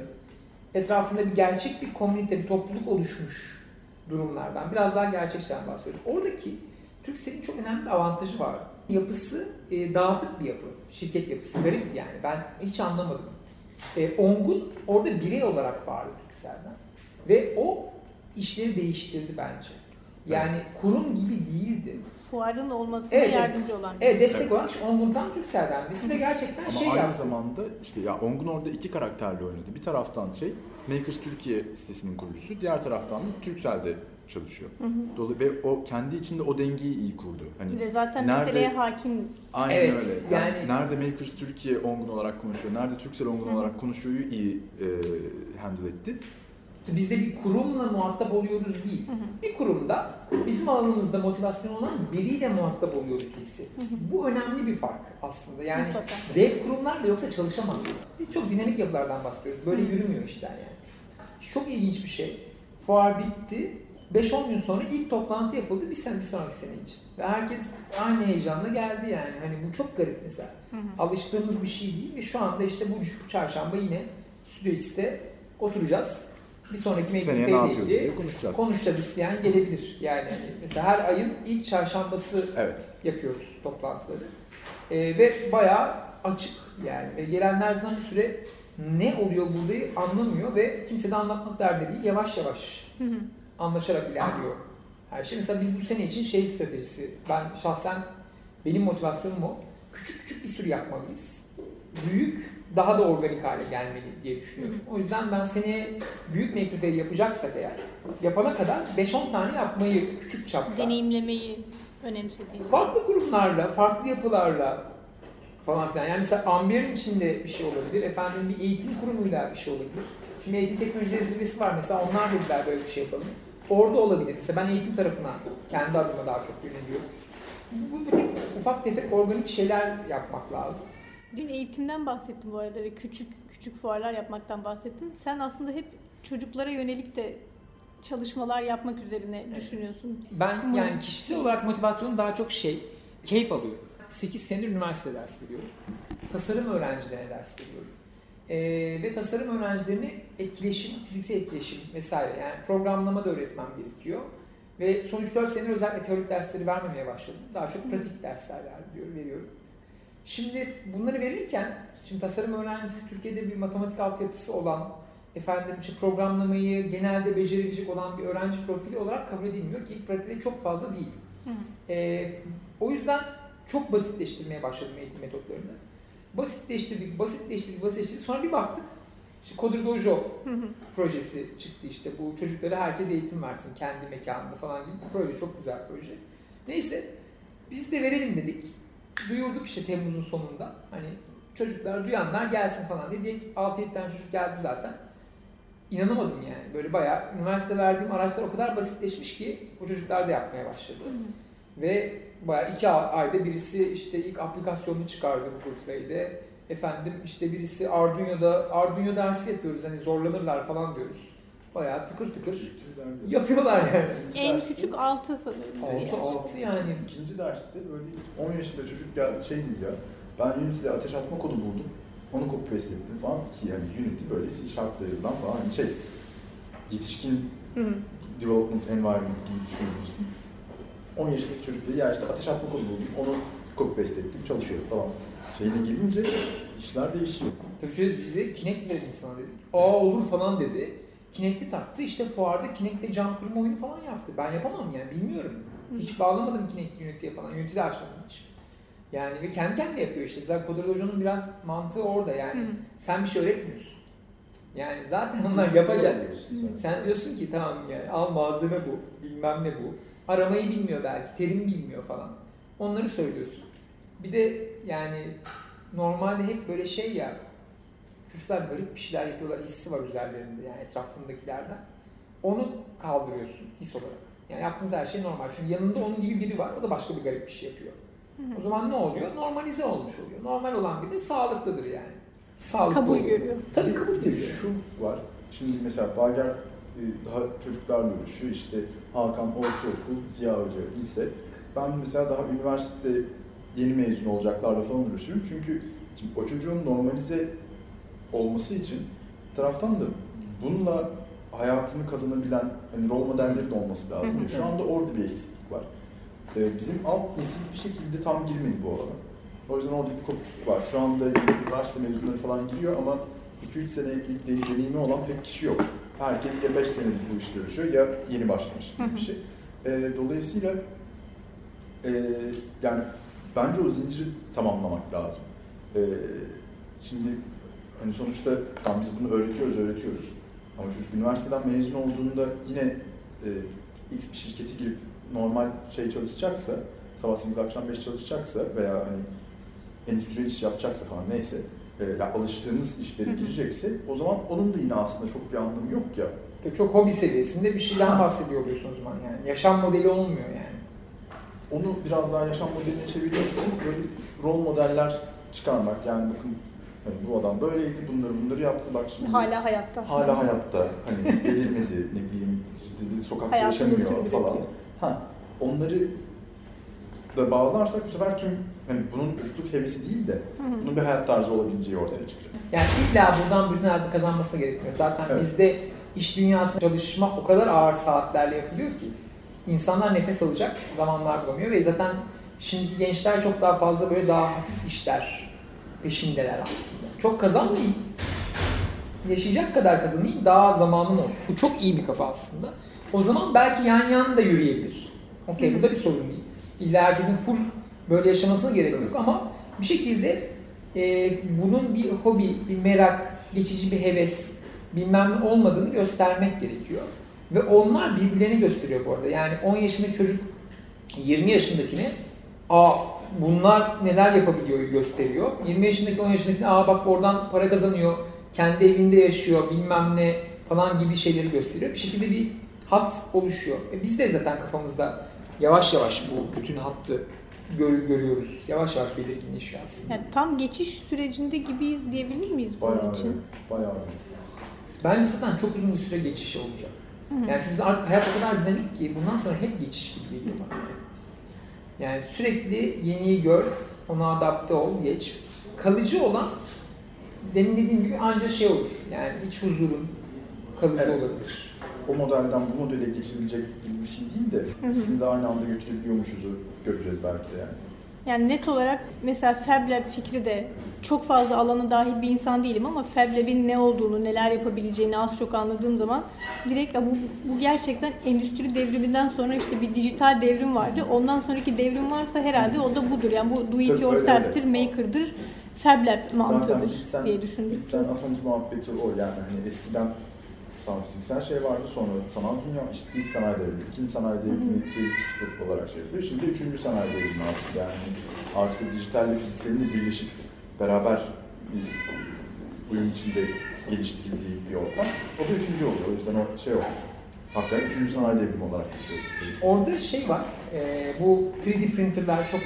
etrafında bir gerçek bir komünite, bir topluluk oluşmuş durumlardan biraz daha gerçekten bahsediyoruz. Oradaki Türkcell'in çok önemli bir avantajı var. Yapısı e, dağıtık bir yapı, şirket yapısı. Garip yani. Ben hiç anlamadım. E, Ongun orada birey olarak vardı Türkcell'den. Ve o işleri değiştirdi bence. Yani kurum gibi değildi. Fuarın olmasına Evet, evet. yardımcı olan Evet destek Evet. olan kişi Ongun Tan Türksel'den birisi ve gerçekten Ama şey aynı yaptı. zamanda işte ya Ongun orada iki karakterle oynadı. Bir taraftan şey Makers Türkiye sitesinin kurucusu, diğer taraftan da Turkcell'de çalışıyor. Dolayı ve o kendi içinde o dengeyi iyi kurdu. Hani Ve zaten Nerede- meseleye hakim. aynen Evet, öyle. yani- Yani nerede Makers Türkiye Ongun olarak konuşuyor, nerede Turkcell Ongun olarak konuşuyor iyi e, handle etti. Biz de bir kurumla muhatap oluyoruz değil. Bir kurumda bizim alanımızda motivasyon olan biriyle muhatap oluyoruz hissi. Bu önemli bir fark aslında. Yani Mutlaka. dev kurumlarla yoksa çalışamazsın. Biz çok dinamik yapılardan bahsediyoruz. Böyle yürümüyor işler yani. Çok ilginç bir şey. Fuar bitti. 5-10 gün sonra ilk toplantı yapıldı bir sene bir sonraki sene için. Ve herkes aynı heyecanla geldi yani. Hani bu çok garip mesela. Alıştığımız bir şey değil ve şu anda işte bu, bu çarşamba yine Studio X'te oturacağız. Bir sonraki diye ilgili konuşacağız. konuşacağız isteyen gelebilir. Yani hani mesela her ayın ilk çarşambası Evet. yapıyoruz toplantıları. Ee, ve bayağı açık yani. Ve gelenler zaten bir süre ne oluyor burada anlamıyor ve kimse de anlatmak derdi değil. Yavaş yavaş Hı hı. Anlaşarak ilerliyor her şey. Mesela biz bu sene için şey stratejisi. Ben şahsen benim motivasyonum o. Küçük küçük bir sürü yapmalıyız. Büyük daha da organik hale gelmeli diye düşünüyorum. O yüzden ben seneye büyük mekrufeleri yapacaksak eğer yapana kadar 5-10 tane yapmayı küçük çapta Deneyimlemeyi önemsediğiniz. farklı kurumlarla, farklı yapılarla falan filan. Yani mesela Ambier'in içinde bir şey olabilir. Efendim bir eğitim kurumuyla bir şey olabilir. Şimdi eğitim teknolojileri zirvesi var mesela onlar dediler böyle bir şey yapalım. Orada olabilir. Mesela ben eğitim tarafına kendi adıma daha çok yöneliyorum. Bu, bu tip ufak tefek organik şeyler yapmak lazım. Dün eğitimden bahsettim bu arada ve küçük küçük fuarlar yapmaktan bahsettin. Sen aslında hep çocuklara yönelik de çalışmalar yapmak üzerine düşünüyorsun. Ben Umarım. yani kişisel olarak motivasyonum daha çok şey, keyif alıyorum. 8 senedir üniversite ders veriyorum. Tasarım öğrencilerine ders veriyorum. Ee, ve tasarım öğrencilerine etkileşim, fiziksel etkileşim vesaire yani programlama da öğretmem gerekiyor. Ve son 3-4 senedir özellikle teorik dersleri vermemeye başladım. Daha çok pratik dersler veriyorum. veriyorum. Şimdi bunları verirken, şimdi tasarım öğrencisi Türkiye'de bir matematik altyapısı olan, efendim işte programlamayı genelde becerebilecek olan bir öğrenci profili olarak kabul edilmiyor ki pratikte çok fazla değil. Hı. Ee, o yüzden çok basitleştirmeye başladım eğitim metotlarını. Basitleştirdik, basitleştirdik, basitleştirdik. Sonra bir baktık. İşte Coder Dojo projesi çıktı işte. Bu çocuklara herkes eğitim versin kendi mekanında falan gibi bir proje. Çok güzel proje. Neyse biz de verelim dedik. Duyurduk işte Temmuz'un sonunda. Hani çocuklar duyanlar gelsin falan diye. Diye 6-7 tane çocuk geldi zaten. İnanamadım yani. Böyle bayağı üniversite verdiğim araçlar o kadar basitleşmiş ki o çocuklar da yapmaya başladı. Ve bayağı iki ayda birisi işte ilk aplikasyonunu çıkardı Google Play'de. Efendim işte birisi Arduino'da Arduino dersi yapıyoruz hani zorlanırlar falan diyoruz. Bayağı tıkır tıkır yapıyorlar yani. En küçük 6 sanırım. 6 6 yani. İkinci derste böyle 10 yaşında çocuk geldi şey dedi ya. Ben Unity'de ateş atma kodu buldum. Onu copy paste ettim falan ki yani Unity böyle C Sharp'la yazılan falan hani şey yetişkin Hı hı. development environment gibi düşünebilirsin. 10 yaşındaki çocuk dedi ya işte ateş atma kodu buldum. Onu copy paste ettim çalışıyor falan. Şeyine gelince işler değişiyor. Tabii şöyle bize Kinect verelim sana dedik. Aa olur falan dedi. Kinect'i taktı işte fuarda Kinect'le cam kırma oyunu falan yaptı. Ben yapamam yani bilmiyorum. Hiç bağlamadım Kinect'i Unity'ye falan. Unity'de açmadım hiç. Yani ve kendi kendine yapıyor işte. Zaten Coder Dojo'nun biraz mantığı orada yani. Hı. Sen bir şey öğretmiyorsun. Yani zaten onlar yapacak. Sen diyorsun ki tamam yani al malzeme bu, bilmem ne bu. Aramayı bilmiyor belki, terim bilmiyor falan. Onları söylüyorsun. Bir de yani normalde hep böyle şey ya, çocuklar garip bir şeyler yapıyorlar, hissi var üzerlerinde yani etrafındakilerden. Onu kaldırıyorsun his olarak. Yani yaptığınız her şey normal. Çünkü yanında onun gibi biri var, o da başka bir garip bir şey yapıyor. O zaman ne oluyor? Normalize olmuş oluyor. Normal olan bir de sağlıklıdır yani. Sağlıklı Kabul oluyor. görüyor. Tabii kabul görüyor. şu var. Şimdi mesela Bager e, daha çocuklarla uğraşıyor. İşte Hakan ortaokul, Ziya Hoca lise. Ben mesela daha üniversite yeni mezun olacaklarla falan uğraşıyorum. Çünkü şimdi o çocuğun normalize olması için taraftan da bununla hayatını kazanabilen hani rol modellerin olması lazım. Hı hı. Şu anda orada bir eksiklik var. Ee, bizim alt nesil bir şekilde tam girmedi bu alana. O yüzden orada bir kopukluk var. Şu anda üniversite mezunları falan giriyor ama 2-3 senelik de- deneyimi olan pek kişi yok. Herkes ya 5 senedir bu işle uğraşıyor ya yeni başlamış gibi bir şey. E, dolayısıyla e, yani bence o zinciri tamamlamak lazım. E, şimdi hani sonuçta tamam biz bunu öğretiyoruz, öğretiyoruz. Ama çocuk üniversiteden mezun olduğunda yine e, X bir şirkete girip normal şey çalışacaksa, sabah 8 akşam 5 çalışacaksa veya hani endüstriyel iş yapacaksa falan neyse, e, alıştığımız işlere girecekse o zaman onun da yine aslında çok bir anlamı yok ya. Çok hobi seviyesinde bir şeyden bahsediyor oluyorsun o zaman yani. Yaşam modeli olmuyor yani. Onu biraz daha yaşam modeline çevirmek için böyle rol modeller çıkarmak. Yani bakın hani bu adam böyleydi, bunları bunları yaptı. Bak şimdi Hala hayatta. hala hayatta. Hani delirmedi, ne bileyim işte sokakta Hayatını yaşamıyor falan. Ha, onları da bağlarsak bu sefer tüm hani bunun çocukluk hevesi değil de bunun bir hayat tarzı olabileceği ortaya çıkacak. Yani illa buradan bütün hayatını kazanması da gerekmiyor. Zaten Evet. bizde iş dünyasında çalışma o kadar ağır saatlerle yapılıyor ki insanlar nefes alacak zamanlar bulamıyor ve zaten şimdiki gençler çok daha fazla böyle daha hafif işler peşindeler aslında. Çok kazanmayayım. Yaşayacak kadar kazanayım daha zamanım olsun. Bu çok iyi bir kafa aslında. O zaman belki yan yan da yürüyebilir. Okey bu da bir sorun değil. İlla herkesin full böyle yaşamasına gerek yok ama bir şekilde e, bunun bir hobi, bir merak, geçici bir heves bilmem ne olmadığını göstermek gerekiyor. Ve onlar birbirlerini gösteriyor bu arada. Yani 10 yaşındaki çocuk 20 yaşındakine aa bunlar neler yapabiliyor gösteriyor. 20 yaşındaki 10 yaşındakine aa bak oradan para kazanıyor, kendi evinde yaşıyor bilmem ne falan gibi şeyleri gösteriyor. Bir şekilde bir hat oluşuyor. E biz de zaten kafamızda yavaş yavaş bu bütün hattı gör- görüyoruz. Yavaş yavaş belirginleşiyor aslında. Yani tam geçiş sürecinde gibiyiz diyebilir miyiz bunun Bayağı için? öyle, bayağı öyle. Bence zaten çok uzun bir süre geçiş olacak. Yani çünkü artık hayat o kadar dinamik ki bundan sonra hep geçiş gibi geliyor bana. Yani sürekli yeniyi gör, ona adapte ol, geç. Kalıcı olan demin dediğim gibi ancak şey olur. Yani iç huzurun kalıcı Evet. olabilir. O modelden bu modele geçilecek gibi bir şey değil de ikisini de aynı anda götürebiliyormuşuzu göreceğiz belki de yani. Yani net olarak mesela Fab Lab fikri de çok fazla alanı dahil bir insan değilim ama Fab Lab'in ne olduğunu, neler yapabileceğini az çok anladığım zaman direkt "Ya bu, bu gerçekten endüstri devriminden sonra işte bir dijital devrim vardı. Ondan sonraki devrim varsa herhalde o da budur. Yani bu do it yourself'tir, maker'dır, Fab Lab Zaten mantığıdır diye düşündüm. bitsen atomuz muhabbeti o yani hani eskiden tam fiziksel şey vardı sonra sanal dünya işte ilk sanayi devrimi, ikinci sanayi devrimi 1.0 olarak şey yapıyor. Şimdi üçüncü sanayi devrimi artık yani artık dijitalle fizikselin de birleşip beraber bir uyum içinde geliştirildiği bir ortam. O da üçüncü oluyor. O yüzden o şey oldu. Hakikaten üçüncü sanayi devrimi olarak geçiyor. Orada şey var, e, bu 3D printerlar çok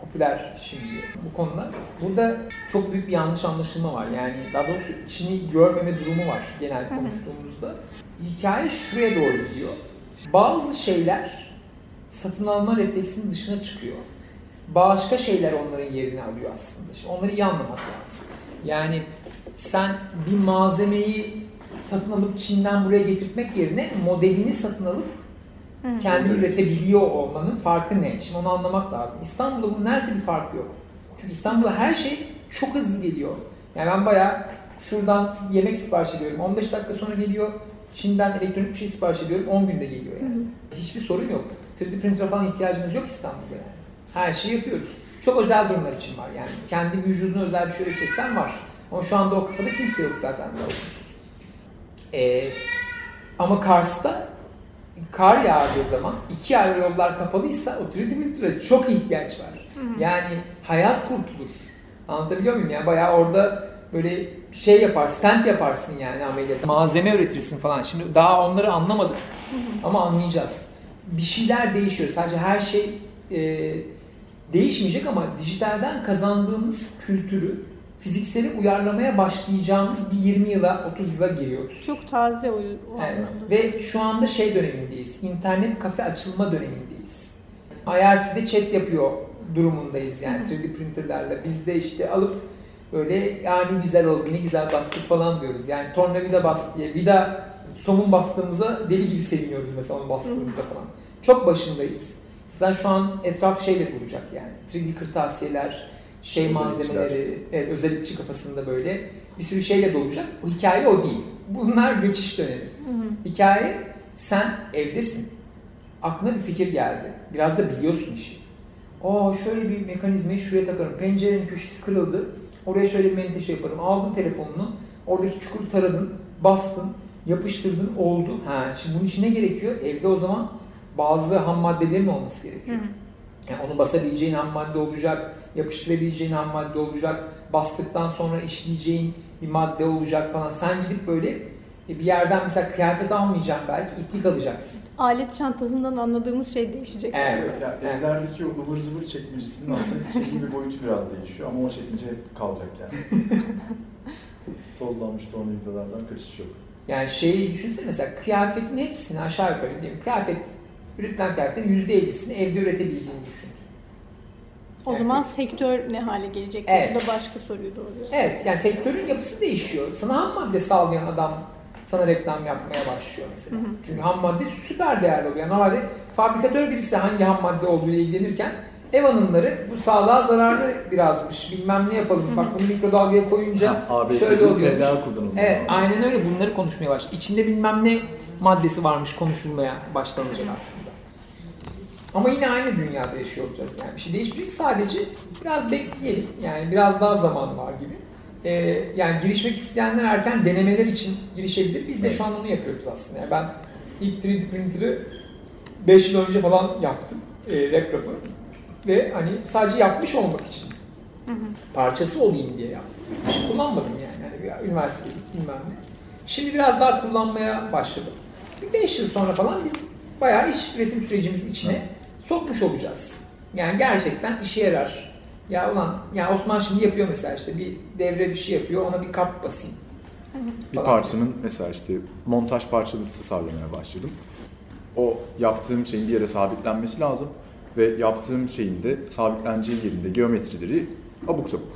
popüler şimdi bu konuda. Burada çok büyük bir yanlış anlaşılma var. Yani daha doğrusu içini görmeme durumu var genel konuştuğumuzda. Hikaye şuraya doğru gidiyor. Bazı şeyler satın alma refleksinin dışına çıkıyor. Başka şeyler onların yerini alıyor aslında. Şimdi onları iyi anlamak lazım. Yani sen bir malzemeyi satın alıp Çin'den buraya getirtmek yerine modelini satın alıp kendini Evet. üretebiliyor olmanın farkı ne? Şimdi onu anlamak lazım. İstanbul'da bunun neredeyse bir farkı yok. Çünkü İstanbul'da her şey çok hızlı geliyor. Yani ben bayağı şuradan yemek sipariş ediyorum. 15 dakika sonra geliyor. Çin'den elektronik bir şey sipariş ediyorum. 10 günde geliyor yani. Hiçbir sorun yok. 3D printer falan ihtiyacımız yok İstanbul'da yani. Her şeyi yapıyoruz. Çok özel durumlar için var yani. Kendi vücuduna özel bir şey üreteceksen var. Ama şu anda o kafada kimse yok zaten. Ee, ama Kars'ta kar yağdığı zaman iki ayrı yollar kapalıysa o 3D printer'a çok ihtiyaç var. Yani hayat kurtulur. Anlatabiliyor muyum? Yani bayağı orada böyle şey yapar, stand yaparsın yani ameliyata. Malzeme üretirsin falan. Şimdi daha onları anlamadık ama anlayacağız. Bir şeyler değişiyor. Sadece her şey e, değişmeyecek ama dijitalden kazandığımız kültürü fizikseli uyarlamaya başlayacağımız bir 20 yıla 30 yıla giriyoruz. Çok taze o, o Evet. anlamda. Ve şu anda şey dönemindeyiz. İnternet kafe açılma dönemindeyiz. IRC'de chat yapıyor durumundayız yani 3D printerlerle. Biz de işte alıp böyle ya ne güzel oldu, ne güzel bastık falan diyoruz. Yani tornavida bas diye, vida somun bastığımıza deli gibi seviniyoruz mesela onu bastığımızda falan. Çok başındayız. Zaten şu an etraf şeyle dolacak yani. 3D kırtasiyeler, şey malzemeleri, evet, özellikçi kafasında böyle bir sürü şeyle dolacak. O hikaye o değil. Bunlar geçiş dönemi. Hikaye sen evdesin. Aklına bir fikir geldi. Biraz da biliyorsun işi. Aa şöyle bir mekanizmayı şuraya takarım. Pencerenin köşesi kırıldı. Oraya şöyle bir menteşe yaparım. Aldın telefonunu. Oradaki çukuru taradın. Bastın. Yapıştırdın. Oldu. Ha, şimdi bunun için ne gerekiyor? Evde o zaman bazı ham maddelerin olması gerekiyor. Yani onu basabileceğin ham madde olacak, yapıştırabileceğin ham madde olacak, bastıktan sonra işleyeceğin bir madde olacak falan. Sen gidip böyle e, bir yerden mesela kıyafet almayacaksın belki, iplik alacaksın. Alet çantasından anladığımız şey değişecek. Evet. Ya Evet. evlerdeki o ıvır zıvır çekmecesinin aslında çekim bir boyutu biraz değişiyor ama o çekmece hep kalacak yani. Tozlanmış tornavidalardan kaçış yok. Yani şeyi düşünsene mesela kıyafetin hepsini aşağı yukarı mi? Kıyafet, üretilen kıyafetin %50'sini evde üretebildiğini düşün. O zaman sektör ne hale gelecek? Evet. Bu da başka soruyu doğuruyor. Evet yani sektörün yapısı değişiyor. Sana ham madde sağlayan adam sana reklam yapmaya başlıyor mesela. Hı hı. Çünkü ham madde süper değerli oluyor. Normalde fabrikatör birisi hangi ham madde olduğuyla ilgilenirken ev hanımları bu sağlığa zararlı birazmış bilmem ne yapalım bak bunu mikrodalgaya koyunca ABS şöyle oluyormuş. Evet aynen öyle bunları konuşmaya başladı. İçinde bilmem ne maddesi varmış konuşulmaya başlanacak aslında. Ama yine aynı dünyada yaşıyor olacağız yani. Bir şey değişmeyecek sadece biraz bekleyelim. Yani biraz daha zaman var gibi. Ee, yani girişmek isteyenler erken denemeler için girişebilir. Biz de şu an onu yapıyoruz aslında. Yani ben ilk 3D printer'ı 5 yıl önce falan yaptım. E, RepRap'ı. Ve hani sadece yapmış olmak için. Parçası olayım diye yaptım. Hiç kullanmadım yani. yani bir üniversite bilmem ne. Şimdi biraz daha kullanmaya başladım. 5 yıl sonra falan biz bayağı iş üretim sürecimizin içine sokmuş olacağız. Yani gerçekten işe yarar. Ya ulan ya Osman şimdi yapıyor mesela işte bir devre bir şey yapıyor ona bir kap basayım. Bir parçanın mesela işte montaj parçaları tasarlamaya başladım. O yaptığım şeyin bir yere sabitlenmesi lazım ve yaptığım şeyin de sabitleneceği yerinde geometrileri abuk sabuk.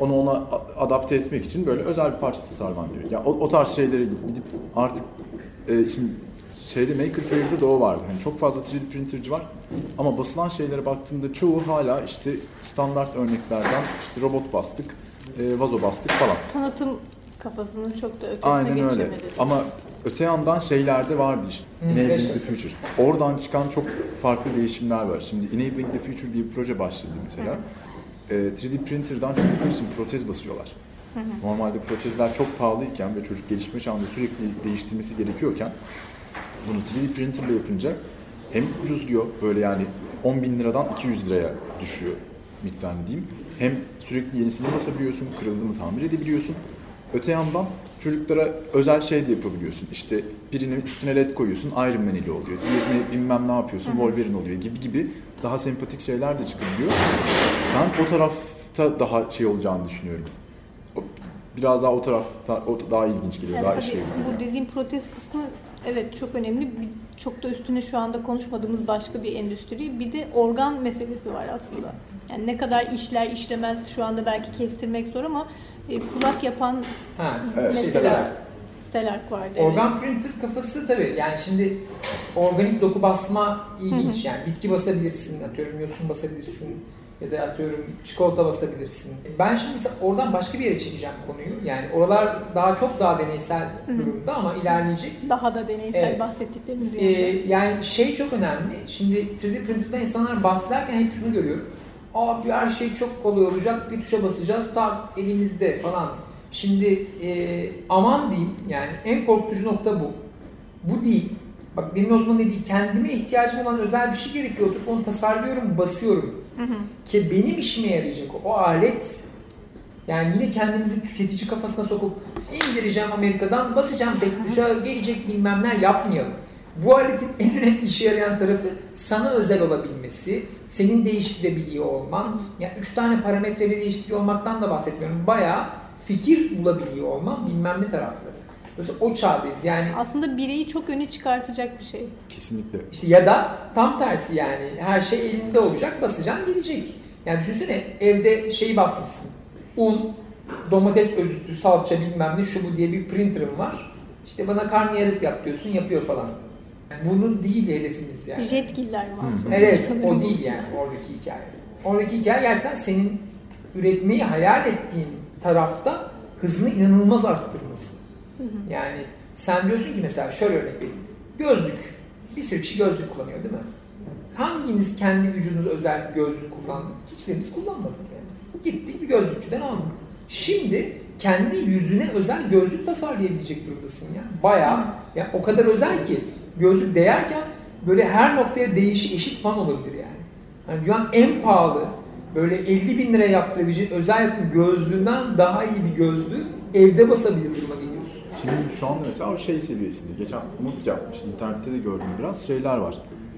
Onu ona adapte etmek için böyle özel bir parça tasarlamam gerekiyor. Yani o, o tarz şeylere gidip gidip artık e, şimdi şeyde Maker Faire'de de o vardı. Hani çok fazla 3D printerci var ama basılan şeylere baktığında çoğu hala işte standart örneklerden işte robot bastık, e, vazo bastık falan. Tanıtım kafasının çok da ötesine Aynen öyle. geçemedi. Ama öte yandan şeylerde vardı işte. Hı, Enabling the Future. Oradan çıkan çok farklı değişimler var. Şimdi Enabling the Future diye bir proje başladı mesela. Ee, 3D printer'dan çocuklar için protez basıyorlar. Normalde protezler çok pahalıyken ve çocuk gelişme çağında sürekli değiştirmesi gerekiyorken bunu 3D printerle yapınca hem ucuzluyor böyle yani 10 bin liradan 200 liraya düşüyor miktarını diyeyim. Hem sürekli yenisini basabiliyorsun, kırıldı mı tamir edebiliyorsun. Öte yandan çocuklara özel şey de yapabiliyorsun. İşte birinin üstüne led koyuyorsun Iron Man ile oluyor. Diğerine bilmem ne yapıyorsun Wolverine oluyor gibi gibi daha sempatik şeyler de çıkabiliyor. Ben o tarafta daha şey olacağını düşünüyorum. Biraz daha o tarafta o daha ilginç geliyor, Yani daha işlevli. bu dediğim protez kısmı evet çok önemli. Çok da üstüne şu anda konuşmadığımız başka bir endüstri. Bir de organ meselesi var aslında. Yani ne kadar işler işlemez şu anda belki kestirmek zor ama e, kulak yapan Ha, Evet, mesela Stelark vardı. evet. Organ printer kafası tabii yani şimdi organik doku basma ilginç yani bitki basabilirsin atıyorum yosun basabilirsin ya da atıyorum çikolata basabilirsin. Ben şimdi mesela oradan başka bir yere çekeceğim konuyu. Yani oralar daha çok daha deneysel durumda ama ilerleyecek. Daha da deneysel Evet. bahsettiklerimiz Ee, yani. yani şey çok önemli. Şimdi 3D printer'da insanlar bahsederken hep şunu görüyorum. Abi her şey çok kolay olacak. Bir tuşa basacağız. Tak elimizde falan. Şimdi e, aman diyeyim yani en korkutucu nokta bu. Bu değil. Bak demin Osman dediği kendime ihtiyacım olan özel bir şey gerekiyor. Oturup onu tasarlıyorum, basıyorum. Ki benim işime yarayacak o. O alet yani yine kendimizi tüketici kafasına sokup indireceğim Amerika'dan, basacağım tek tuşa, gelecek bilmem ne yapmayalım. Bu aletin en önemli işe yarayan tarafı sana özel olabilmesi, senin değiştirebiliyor olman. Yani üç tane parametreyle değiştiriyor olmaktan da bahsetmiyorum. Bayağı fikir bulabiliyor olman bilmem ne tarafları. Mesela o çağdayız yani Aslında bireyi çok öne çıkartacak bir şey. Kesinlikle. işte ya da tam tersi yani her şey elinde olacak basacaksın gelecek. Yani düşünsene evde şeyi basmışsın. Un, domates özütü, salça bilmem ne şu bu diye bir printer'ım var. İşte bana karnıyarık yap diyorsun yapıyor falan. Bunun değil hedefimiz yani. Jetgiller var. Evet Sanırım o değil yani oradaki hikaye. Oradaki hikaye gerçekten senin üretmeyi hayal ettiğin tarafta hızını inanılmaz arttırması. Yani sen diyorsun ki mesela şöyle örnek vereyim. Gözlük. Bir sürü kişi gözlük kullanıyor değil mi? Hanginiz kendi vücudunuza özel bir gözlük kullandı? Hiçbirimiz kullanmadık yani. Gittik bir gözlükçüden aldık. Şimdi kendi yüzüne özel gözlük tasarlayabilecek durumdasın ya. Bayağı yani o kadar özel ki gözlük değerken böyle her noktaya değişik eşit falan olabilir yani. yani dünyanın en pahalı böyle 50 bin liraya yaptırabileceğin özel yapım gözlüğünden daha iyi bir gözlüğü evde basabilir duruma. Şimdi şu anda mesela o şey seviyesinde. Geçen Umut yapmış. internette de gördüm biraz. Şeyler var.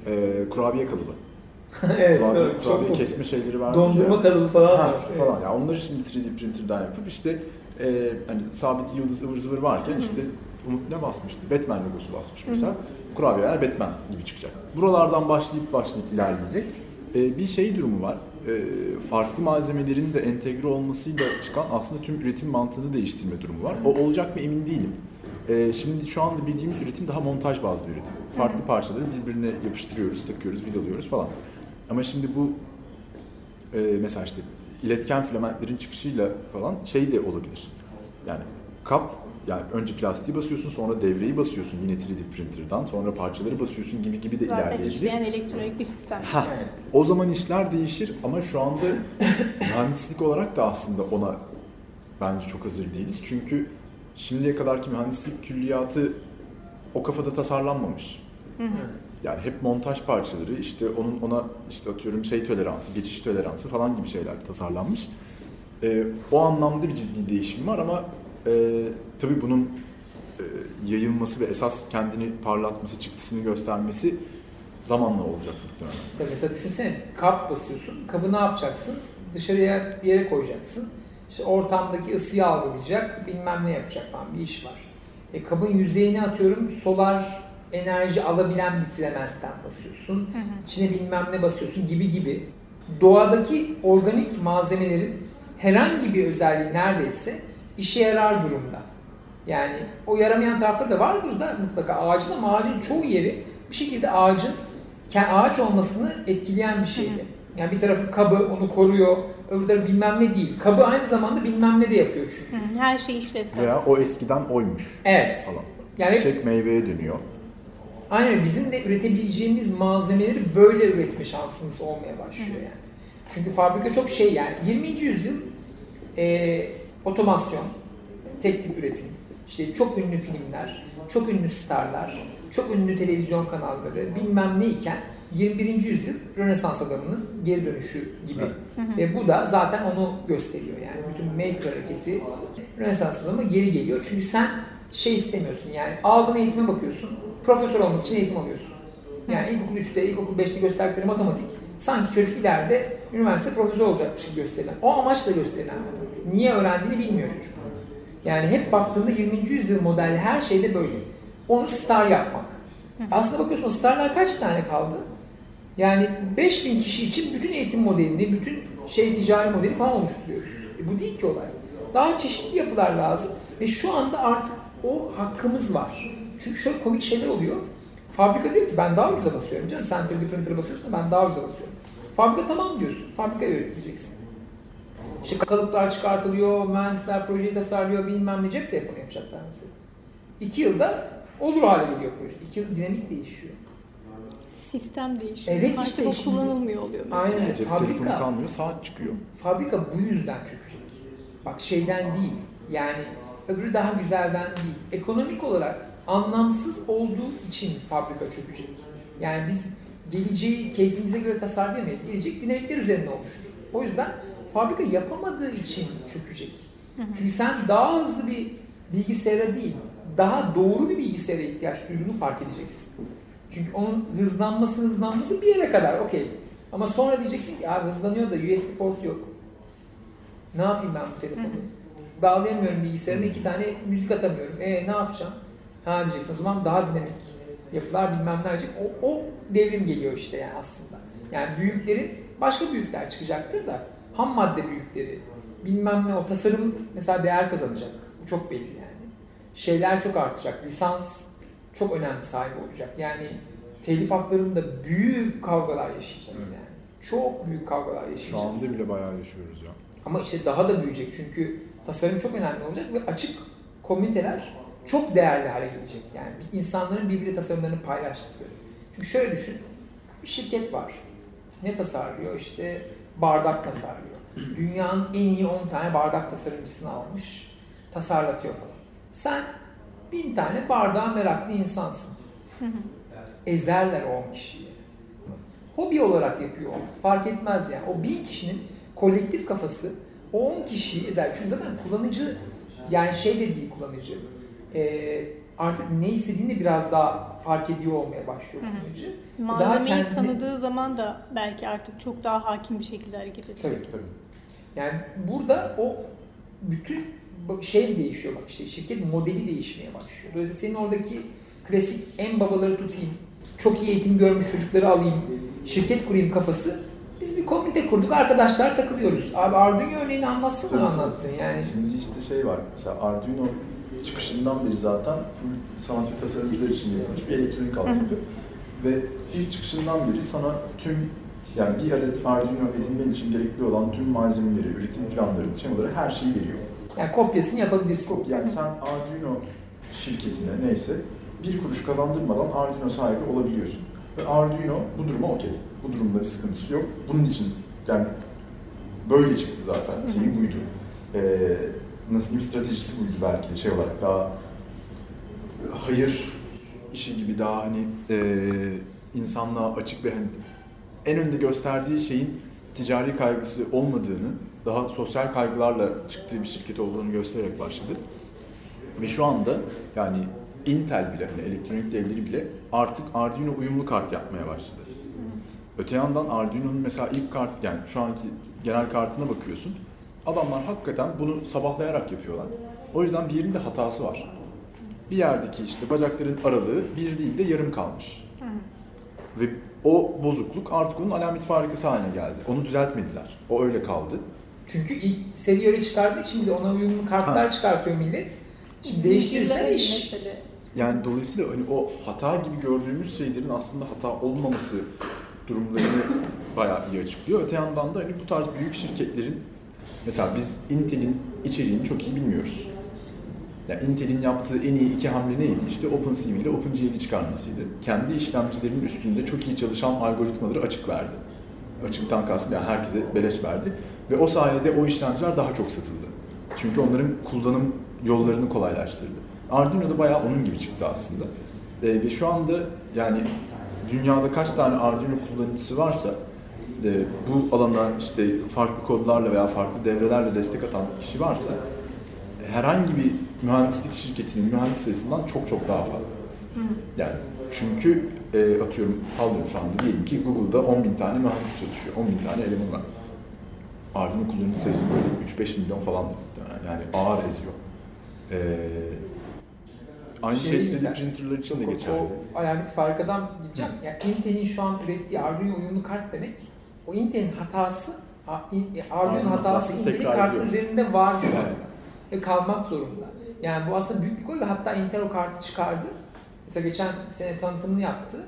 Ee, kurabiye kalıbı. evet, kurabiye, doğru, çok kurabiye popüler. kesme şeyleri var. Dondurma kalıbı falan Ha, var. falan. Ya onları şimdi 3D printer'dan yapıp işte e, hani sabit yıldız ıvır zıvır varken işte Umut ne basmıştı? Batman logosu basmış mesela. Kurabiyeler Batman gibi çıkacak. Buralardan başlayıp başlayıp ilerleyecek. E, bir şey durumu var. E, farklı malzemelerin de entegre olmasıyla çıkan aslında tüm üretim mantığını değiştirme durumu var. O olacak mı emin değilim. E, şimdi şu anda bildiğimiz üretim daha montaj bazlı üretim. Farklı parçaları birbirine yapıştırıyoruz, takıyoruz, vidalıyoruz falan. Ama şimdi bu e, mesela işte iletken filamentlerin çıkışıyla falan şey de olabilir. Yani kap yani önce plastiği basıyorsun sonra devreyi basıyorsun yine 3D printer'dan sonra parçaları basıyorsun gibi gibi de Zaten ilerleyebilir. işleyen elektronik bir sistem. Ha, Evet. o zaman işler değişir ama şu anda mühendislik olarak da aslında ona bence çok hazır değiliz. Çünkü şimdiye kadarki mühendislik külliyatı o kafada tasarlanmamış. Yani hep montaj parçaları işte onun ona işte atıyorum şey toleransı, geçiş toleransı falan gibi şeyler tasarlanmış. Ee, o anlamda bir ciddi değişim var ama e, tabii bunun e, yayılması ve esas kendini parlatması, çıktısını göstermesi zamanla olacak muhtemelen. Ya mesela düşünsene kap basıyorsun. Kabı ne yapacaksın? Dışarıya bir yere koyacaksın. İşte ortamdaki ısıyı algılayacak, bilmem ne yapacak falan bir iş var. E kabın yüzeyine atıyorum solar enerji alabilen bir filamentten basıyorsun. İçine bilmem ne basıyorsun gibi gibi. Doğadaki organik malzemelerin herhangi bir özelliği neredeyse işe yarar durumda. Yani o yaramayan tarafları da vardır da mutlaka ağacın ama ağacın çoğu yeri bir şekilde ağacın ağaç olmasını etkileyen bir şeydi. Yani bir tarafı kabı onu koruyor, öbür tarafı bilmem ne değil. Kabı aynı zamanda bilmem ne de yapıyor çünkü. Her şey işlevsel. Veya o eskiden oymuş Evet. falan. Yani Çiçek meyveye dönüyor. aynen bizim de üretebileceğimiz malzemeleri böyle üretme şansımız olmaya başlıyor yani. Çünkü fabrika çok şey yani 20. yüzyıl e, otomasyon, tek tip üretim, işte çok ünlü filmler, çok ünlü starlar, çok ünlü televizyon kanalları bilmem ne iken 21. yüzyıl Rönesans adamının geri dönüşü gibi. Ve bu da zaten onu gösteriyor yani. Bütün maker hareketi Rönesans adamı geri geliyor. Çünkü sen şey istemiyorsun yani aldığın eğitime bakıyorsun. Profesör olmak için eğitim alıyorsun. Yani ilkokul 3'te, ilkokul 5'te gösterdikleri matematik sanki çocuk ileride üniversite profesör olacakmış gibi gösterilen. O amaçla gösterilen matematik. Niye öğrendiğini bilmiyor çocuk. Yani hep baktığında 20. yüzyıl modeli her şeyde böyle. Onu star yapmak. Aslında bakıyorsun starlar kaç tane kaldı? Yani 5000 kişi için bütün eğitim modelini, bütün şey ticari modeli falan oluşturuyoruz. E bu değil ki olay. Daha çeşitli yapılar lazım ve şu anda artık o hakkımız var. Çünkü şöyle komik şeyler oluyor. Fabrika diyor ki ben daha ucuza basıyorum canım. Sen 3D printer'ı basıyorsun ben daha ucuza basıyorum. Fabrika tamam diyorsun. Fabrika üreteceksin. İşte kalıplar çıkartılıyor, mühendisler projeyi tasarlıyor, bilmem ne cep telefonu yapacaklar mesela. İki yılda olur hale geliyor proje. İki yıl dinamik değişiyor. Sistem değişiyor. Evet, Artık işte o şimdi- kullanılmıyor oluyor. mesela. Aynen. Cep telefonu Fabrika, kalmıyor, saat çıkıyor. fabrika bu yüzden çökecek. Bak şeyden değil. Yani öbürü daha güzelden değil. Ekonomik olarak anlamsız olduğu için fabrika çökecek. Yani biz geleceği keyfimize göre tasarlayamayız. Gelecek dinamikler üzerine oluşur. O yüzden fabrika yapamadığı için çökecek. Çünkü sen daha hızlı bir bilgisayara değil, daha doğru bir bilgisayara ihtiyaç duyduğunu fark edeceksin. Çünkü onun hızlanması hızlanması bir yere kadar okey. Ama sonra diyeceksin ki abi hızlanıyor da USB port yok. Ne yapayım ben bu telefonu? Bağlayamıyorum bilgisayarıma iki tane müzik atamıyorum. E ne yapacağım? Ha diyeceksin o zaman daha dinamik yapılar bilmem ne diyecek. O, o devrim geliyor işte yani aslında. Yani büyüklerin başka büyükler çıkacaktır da ham madde büyükleri bilmem ne o tasarım mesela değer kazanacak. Bu çok belli yani. Şeyler çok artacak. Lisans çok önemli sahibi olacak. Yani telif haklarında büyük kavgalar yaşayacağız Evet. yani. Çok büyük kavgalar Şu yaşayacağız. anda bile bayağı yaşıyoruz ya. Ama işte daha da büyüyecek çünkü tasarım çok önemli olacak ve açık komüniteler çok değerli hale gelecek. Yani insanların birbiri tasarımlarını paylaştıkları. Çünkü şöyle düşün, bir şirket var. Ne tasarlıyor? İşte bardak tasarlıyor. Dünyanın en iyi 10 tane bardak tasarımcısını almış, tasarlatıyor falan. Sen bin tane bardağa meraklı insansın. Ezerler o 10 kişiyi. Hobi olarak yapıyor. Fark etmez yani. O bin kişinin kolektif kafası o 10 kişiyi ezer. Çünkü zaten kullanıcı yani şey de değil kullanıcı. Ee, artık ne istediğini biraz daha fark ediyor olmaya başlıyor kullanıcı. Malzemeyi kendini- tanıdığı zaman da belki artık çok daha hakim bir şekilde hareket edecek. Tabii. Tabii. Yani burada o bütün bak- şey değişiyor bak işte şirket modeli değişmeye başlıyor. Dolayısıyla senin oradaki klasik en babaları tutayım, çok iyi eğitim görmüş çocukları alayım, şirket kurayım kafası. Biz bir komite kurduk, arkadaşlar takılıyoruz. Abi Arduino örneğini anlatsana tabii. anlattın yani. Şimdi işte şey var, mesela Arduino çıkışından beri zaten full sanatçı tasarımcılar için yapılmış bir elektronik altyapı. Ve ilk çıkışından beri sana tüm, yani bir adet Arduino edinmen için gerekli olan tüm malzemeleri, üretim planları, şemaları her şeyi veriyor. Yani kopyasını yapabilirsin. Yani sen Arduino şirketine neyse bir kuruş kazandırmadan Arduino sahibi olabiliyorsun. Ve Arduino bu duruma okey. Bu durumda bir sıkıntısı yok. Bunun için yani böyle çıktı zaten. Şeyi buydu. Ee, nasıl diyeyim stratejisi buydu belki de şey olarak daha hayır işi gibi daha hani ee, insanlığa açık ve hani en önde gösterdiği şeyin ticari kaygısı olmadığını, daha sosyal kaygılarla çıktığı bir şirket olduğunu göstererek başladı. Ve şu anda yani Intel bile, hani elektronik devleri bile artık Arduino uyumlu kart yapmaya başladı. Öte yandan Arduino'nun mesela ilk kart, yani şu anki genel kartına bakıyorsun. Adamlar hakikaten bunu sabahlayarak yapıyorlar. O yüzden bir yerinde hatası var. Bir yerdeki işte bacakların aralığı bir değil de yarım kalmış. Ve o bozukluk artık onun alamet farikası haline geldi. Onu düzeltmediler. O öyle kaldı. Çünkü ilk seri öyle çıkardığı için bir de ona uyumlu kartlar Ha. çıkartıyor millet. Şimdi değiştirirsen iş. mesele. Yani dolayısıyla hani o hata gibi gördüğümüz şeylerin aslında hata olmaması durumlarını bayağı iyi açıklıyor. Öte yandan da hani bu tarz büyük şirketlerin mesela biz Intel'in içeriğini çok iyi bilmiyoruz. Yani Intel'in yaptığı en iyi iki hamle neydi? İşte OpenCV ile OpenGL'i çıkarmasıydı. Kendi işlemcilerinin üstünde çok iyi çalışan algoritmaları açık verdi. Açıktan kastım yani herkese beleş verdi. Ve o sayede o işlemciler daha çok satıldı. Çünkü onların kullanım yollarını kolaylaştırdı. Arduino da bayağı onun gibi çıktı aslında. Ee, ve şu anda yani dünyada kaç tane Arduino kullanıcısı varsa e, bu alana işte farklı kodlarla veya farklı devrelerle destek atan kişi varsa herhangi bir mühendislik şirketinin mühendis sayısından çok çok daha fazla. Yani çünkü e, atıyorum sallıyorum şu anda diyelim ki Google'da 10 bin tane mühendis çalışıyor. 10 bin tane eleman var. Arduino kullanıcı sayısı böyle 3-5 milyon falandır. Yani ağır eziyor. E, aynı şey, Şey 3D güzel. printerlar için de geçerli. O alamet farkadan gideceğim. Yani Intel'in şu an ürettiği Arduino uyumlu kart demek. O Intel'in hatası, e, Arduino Arduino hatası Intel'in kartı üzerinde var şu anda. Evet. Ve kalmak zorunda. Yani bu aslında büyük bir gol ve hatta Intel o kartı çıkardı. Mesela geçen sene tanıtımını yaptı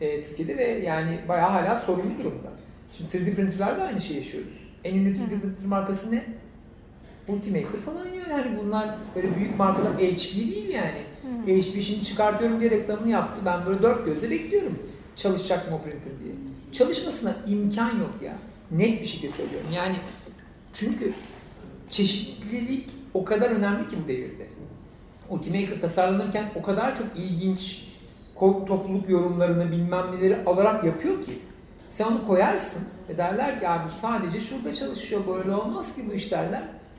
e, Türkiye'de ve yani bayağı hala sorunlu durumda. Şimdi 3D printerlerde aynı şeyi yaşıyoruz. En ünlü 3D printer markası ne? Ultimaker falan yani. Hani bunlar böyle büyük markalar HP değil yani. HP şimdi çıkartıyorum diye reklamını yaptı. Ben böyle dört gözle bekliyorum. Çalışacak mı o printer diye. Çalışmasına imkan yok ya. Net bir şekilde söylüyorum. Yani çünkü çeşitlilik o kadar önemli ki bu devirde. Ultimaker tasarlanırken o kadar çok ilginç topluluk yorumlarını bilmem neleri alarak yapıyor ki sen onu koyarsın ve derler ki abi sadece şurada çalışıyor böyle olmaz ki bu iş.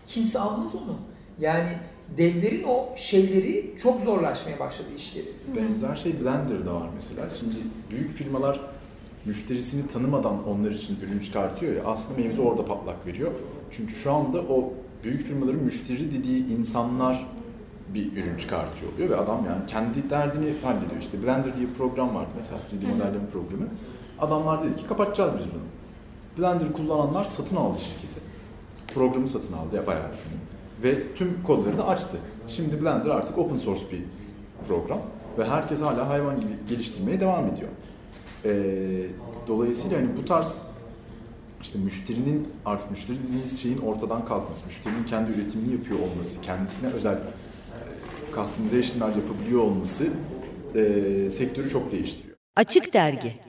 Kimse almaz onu. Yani devlerin o şeyleri çok zorlaşmaya başladı işleri. Benzer şey Blender'da var mesela. Şimdi büyük firmalar müşterisini tanımadan onlar için ürün çıkartıyor ya aslında mevzu orada patlak veriyor. Çünkü şu anda o büyük firmaların müşteri dediği insanlar bir ürün çıkartıyor oluyor ve adam yani kendi derdini hallediyor. İşte Blender diye bir program vardı mesela 3D modelleme programı. Adamlar dedi ki kapatacağız biz bunu. Blender kullananlar satın aldı şirketi. Programı satın aldı ya bayağı. Ve tüm kodları da açtı. Şimdi Blender artık open source bir program ve herkes hala hayvan gibi geliştirmeye devam ediyor. Ee, dolayısıyla hani bu tarz işte müşterinin artık müşteri dediğimiz şeyin ortadan kalkması, müşterinin kendi üretimini yapıyor olması, kendisine özel e, customization'lar yapabiliyor olması e, sektörü çok değiştiriyor. Açık Dergi